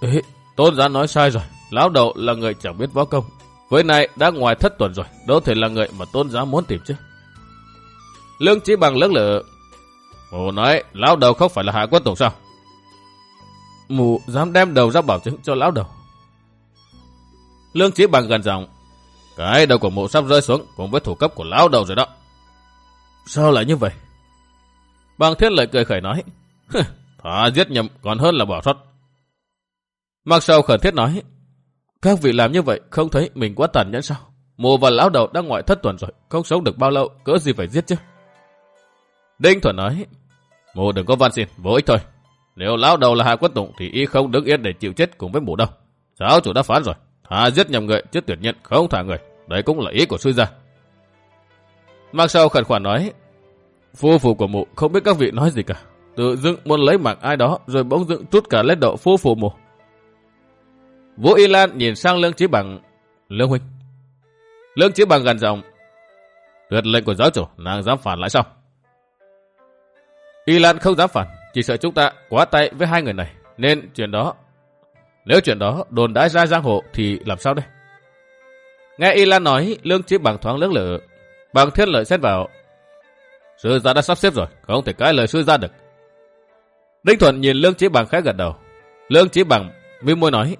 Ê, tôn giá nói sai rồi. Lão đầu là người chẳng biết võ công. Với này đã ngoài thất tuần rồi, đâu thể là người mà tôn giá muốn tìm chứ. Lương Chí bằng lắc lự. Mụ nói, lão đầu không phải là Hà quân Tùng sao? Mù dám đem đầu ra bảo chứng cho lão đầu. Lương chỉ bằng gần giọng. Cái đầu của mụ sắp rơi xuống cùng với thủ cấp của lão đầu rồi đó. Sao lại như vậy? Bằng thiết lợi cười khởi nói, thả giết nhầm còn hơn là bỏ sót. Mặc sầu khẩn thiết nói, các vị làm như vậy không thấy mình quá tàn nhẫn sao? Mùa và lão đầu đang ngoại thất tuần rồi, không sống được bao lâu, cỡ gì phải giết chứ? Đinh Thuận nói, mùa đừng có van xin, vô ích thôi. Nếu lão đầu là Hạ Quân Tụng thì y không đứng yên để chịu chết cùng với mụ đâu. Giáo chủ đã phán rồi, hà giết nhầm người chứ tuyệt nhiên không thả người. Đấy cũng là ý của sư gia. Mạc sau khẩn khoản nói, Phu phụ của mụ không biết các vị nói gì cả. Tự dưng muốn lấy mạng ai đó rồi bỗng dưng trút cả lên độ phu phụ mụ. Vũ Y Lan nhìn sang Lương Chí Bằng. Lương Huynh. Lương Chí Bằng gần giọng. Tuyệt lệnh của giáo chủ, nàng dám phản lại sao? Y Lan không dám phản, chỉ sợ chúng ta quá tay với hai người này. Nên chuyện đó, nếu chuyện đó đồn đãi ra giang hồ thì làm sao đây? Nghe Y Lan nói, Lương Chí Bằng thoáng lưỡng lự. Bằng thiết lợi xét vào, Sư gia đã sắp xếp rồi, không thể cãi lời sư gia được. Đinh Thuận nhìn Lương Chí Bằng khẽ gật đầu. Lương Chí Bằng mím môi nói.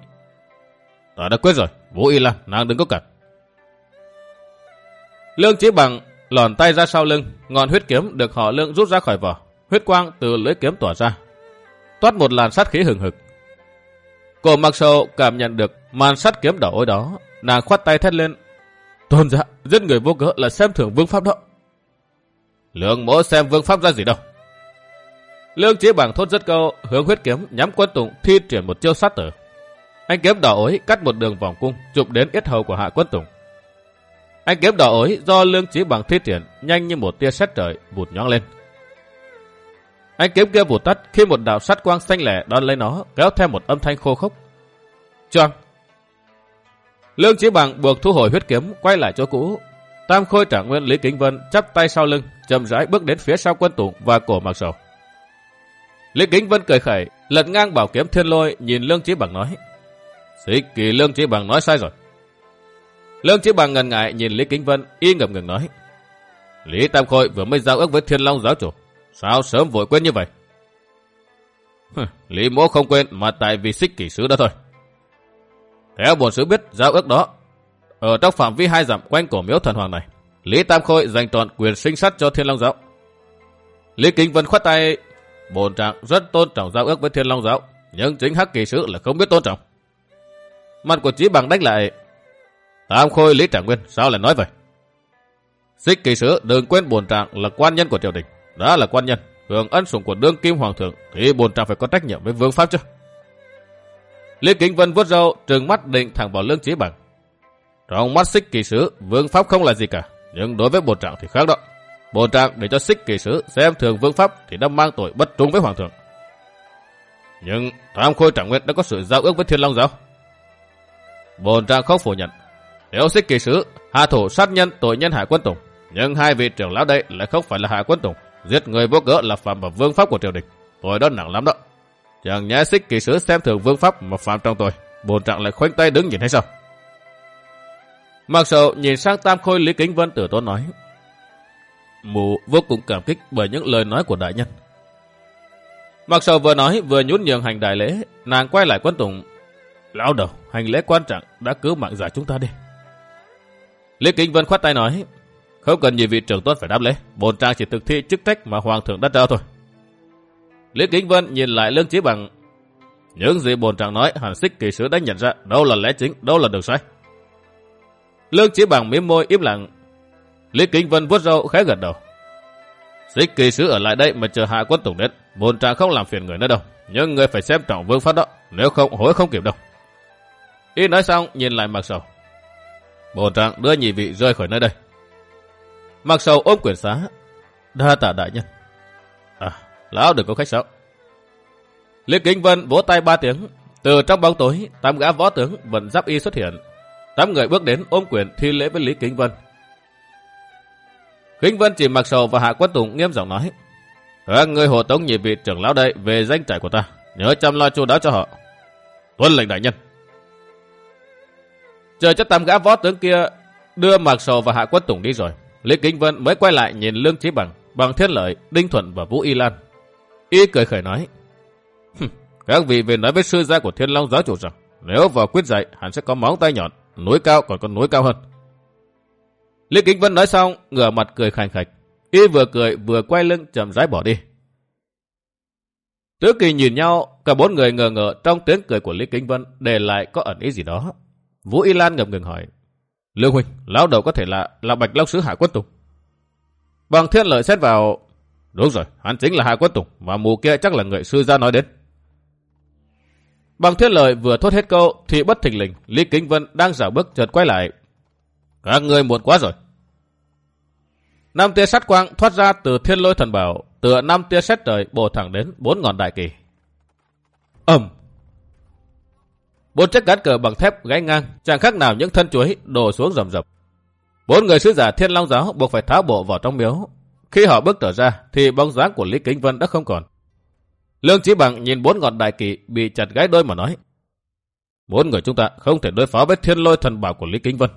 Ta đã quyết rồi, Vũ Y Lan, nàng đừng có cản. Lương Chí Bằng lòn tay ra sau lưng, ngọn huyết kiếm được họ Lương rút ra khỏi vỏ. Huyết quang từ lưỡi kiếm tỏa ra. Toát một làn sát khí hừng hực cô mặc sầu cảm nhận được màn sắt kiếm đỏ ối đó. Nàng khoát tay thét lên. Tôn giả giết người vô cớ là xem thưởng vương pháp đó. Lương mỗ xem vương pháp ra gì đâu. Lương chế bằng thốt rất câu, hướng huyết kiếm nhắm quân tùng thi triển một chiêu sát tử. Anh kiếm đỏ ối cắt một đường vòng cung chụp đến yết hầu của hạ quân tùng. Anh kiếm đỏ ối do lương chỉ bằng thi triển nhanh như một tia sét trời vụt nhóng lên. Anh kiếm kia vụt tắt khi một đạo sắt quang xanh lẻ đón lấy nó kéo theo một âm thanh khô khốc. Choang! Lương chí bằng buộc thu hồi huyết kiếm quay lại chỗ cũ. Tam Khôi Trạng Nguyên Lý Kính Vân chắp tay sau lưng, chậm rãi bước đến phía sau quân tùng và cổ mặc sầu. Lý Kính Vân cười khẩy, lật ngang bảo kiếm thiên lôi nhìn Lương Chí Bằng nói. Sĩ kỳ Lương Chí Bằng nói sai rồi. Lương Chí Bằng ngần ngại nhìn Lý Kính Vân, y ngập ngừng nói. Lý Tam Khôi vừa mới giao ước với Thiên Long giáo chủ. Sao sớm vội quên như vậy? Lý mỗ không quên mà tại vì xích kỷ sứ đó thôi. Theo bổn sứ biết giao ước đó, ở trong phạm vi hai dặm quanh cổ miếu thần hoàng này, Lý Tam Khôi dành toàn quyền sinh sát cho Thiên Long giáo. Lý Kính Vân khoát tay, bổn trạng rất tôn trọng giao ước với Thiên Long giáo, nhưng chính hắc kỳ sứ là không biết tôn trọng. Mặt của Chí Bằng đánh lại, Tam Khôi Lý Trạng Nguyên sao lại nói vậy? Xích kỳ sứ đừng quên bổn trạng là quan nhân của triều đình, đã là quan nhân, hưởng ân sủng của đương kim hoàng thượng thì bồn trạng phải có trách nhiệm với vương pháp chứ. Lý Kính Vân vuốt râu, trừng mắt định thẳng vào lương trí Bằng. Trong mắt xích kỳ sứ, vương pháp không là gì cả, nhưng đối với bồn trạng thì khác đó. bồn trạng để cho xích kỳ sứ xem thường vương pháp thì đã mang tội bất trung với hoàng thượng. Nhưng Tam Khôi Trạng Nguyên đã có sự giao ước với Thiên Long giáo. bồn trạng không phủ nhận. Nếu xích kỳ sứ hạ thủ sát nhân tội nhân hải quân tùng, nhưng hai vị trưởng lão đây lại không phải là hải quân tùng, giết người vô cớ là phạm vào vương pháp của triều đình. Tội đó nặng lắm đó. Chẳng nhẽ xích kỳ sứ xem thường vương pháp mà phạm trong tôi, bồn trạng lại khoanh tay đứng nhìn hay sao? Mặc sầu nhìn sang Tam Khôi Lý Kính Vân tử tôn nói. Mụ vô cùng cảm kích bởi những lời nói của đại nhân. Mặc sầu vừa nói vừa nhún nhường hành đại lễ, nàng quay lại quân tùng. Lão đầu, hành lễ quan trọng đã cứu mạng giả chúng ta đi. Lý Kính Vân khoát tay nói, không cần nhiều vị trưởng tôn phải đáp lễ, bồn trang chỉ thực thi chức trách mà hoàng thượng đã trao thôi. Lý Kính Vân nhìn lại lương chí bằng, những gì bồn trang nói Hàn xích kỳ sứ đã nhận ra đâu là lẽ chính, đâu là đường sai. Lương chỉ bằng miếng môi im lặng. Lý Kính Vân vuốt râu khẽ gật đầu. Xích kỳ sứ ở lại đây mà chờ hạ quân tổng đến. Bồn trang không làm phiền người nữa đâu. Nhưng người phải xem trọng vương pháp đó. Nếu không hối không kịp đâu. Y nói xong nhìn lại mặt sầu. Bồn trang đưa nhị vị rơi khỏi nơi đây. Mặc sầu ôm quyển xá. Đa tạ đại nhân. À, lão đừng có khách sáo. Lý Kính Vân vỗ tay ba tiếng. Từ trong bóng tối, tám gã võ tướng vẫn giáp y xuất hiện. Tám người bước đến ôm quyền thi lễ với Lý Kính Vân. Kính Vân chỉ mặc sầu và Hạ Quân Tùng nghiêm giọng nói. Các người hộ tống nhị vị trưởng lão đây về danh trại của ta. Nhớ chăm lo chu đáo cho họ. Tuân lệnh đại nhân. Chờ cho tam gã võ tướng kia đưa mặc sầu và Hạ Quân Tùng đi rồi. Lý Kính Vân mới quay lại nhìn Lương Chí Bằng, Bằng Thiên Lợi, Đinh Thuận và Vũ Y Lan. Y cười khởi nói. Các vị về nói với sư gia của Thiên Long giáo chủ rằng nếu vào quyết dạy, hắn sẽ có móng tay nhọn, núi cao còn có núi cao hơn. Lý Kính Vân nói xong, ngửa mặt cười khành khạch. Y vừa cười vừa quay lưng chậm rãi bỏ đi. Tứ kỳ nhìn nhau, cả bốn người ngờ ngờ trong tiếng cười của Lý Kính Vân để lại có ẩn ý gì đó. Vũ Y Lan ngập ngừng hỏi. Lương Huynh, lão đầu có thể là là Bạch Long Sứ Hạ Quất Tùng. Bằng thiên lợi xét vào... Đúng rồi, hắn chính là Hạ Quất Tùng, và mù kia chắc là người sư gia nói đến. Bằng thiết lợi vừa thốt hết câu thì bất thình lình, Lý Kính Vân đang dạo bước chợt quay lại. Các người muộn quá rồi. Năm tia sắt quang thoát ra từ thiên lôi thần bảo, tựa năm tia sét trời bổ thẳng đến bốn ngọn đại kỳ. Ầm. Bốn chiếc cán cờ bằng thép gãy ngang, chẳng khác nào những thân chuối đổ xuống rầm rập. Bốn người sứ giả thiên long giáo buộc phải tháo bộ vào trong miếu. Khi họ bước trở ra, thì bóng dáng của Lý Kính Vân đã không còn. Lương Chí Bằng nhìn bốn ngọn đại kỳ bị chặt gãy đôi mà nói. Bốn người chúng ta không thể đối phó với thiên lôi thần bảo của Lý Kính Vân.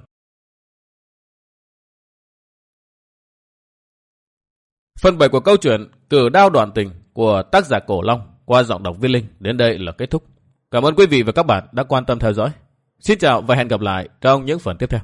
Phần 7 của câu chuyện Cử đao đoạn tình của tác giả Cổ Long qua giọng đọc Viên Linh đến đây là kết thúc. Cảm ơn quý vị và các bạn đã quan tâm theo dõi. Xin chào và hẹn gặp lại trong những phần tiếp theo.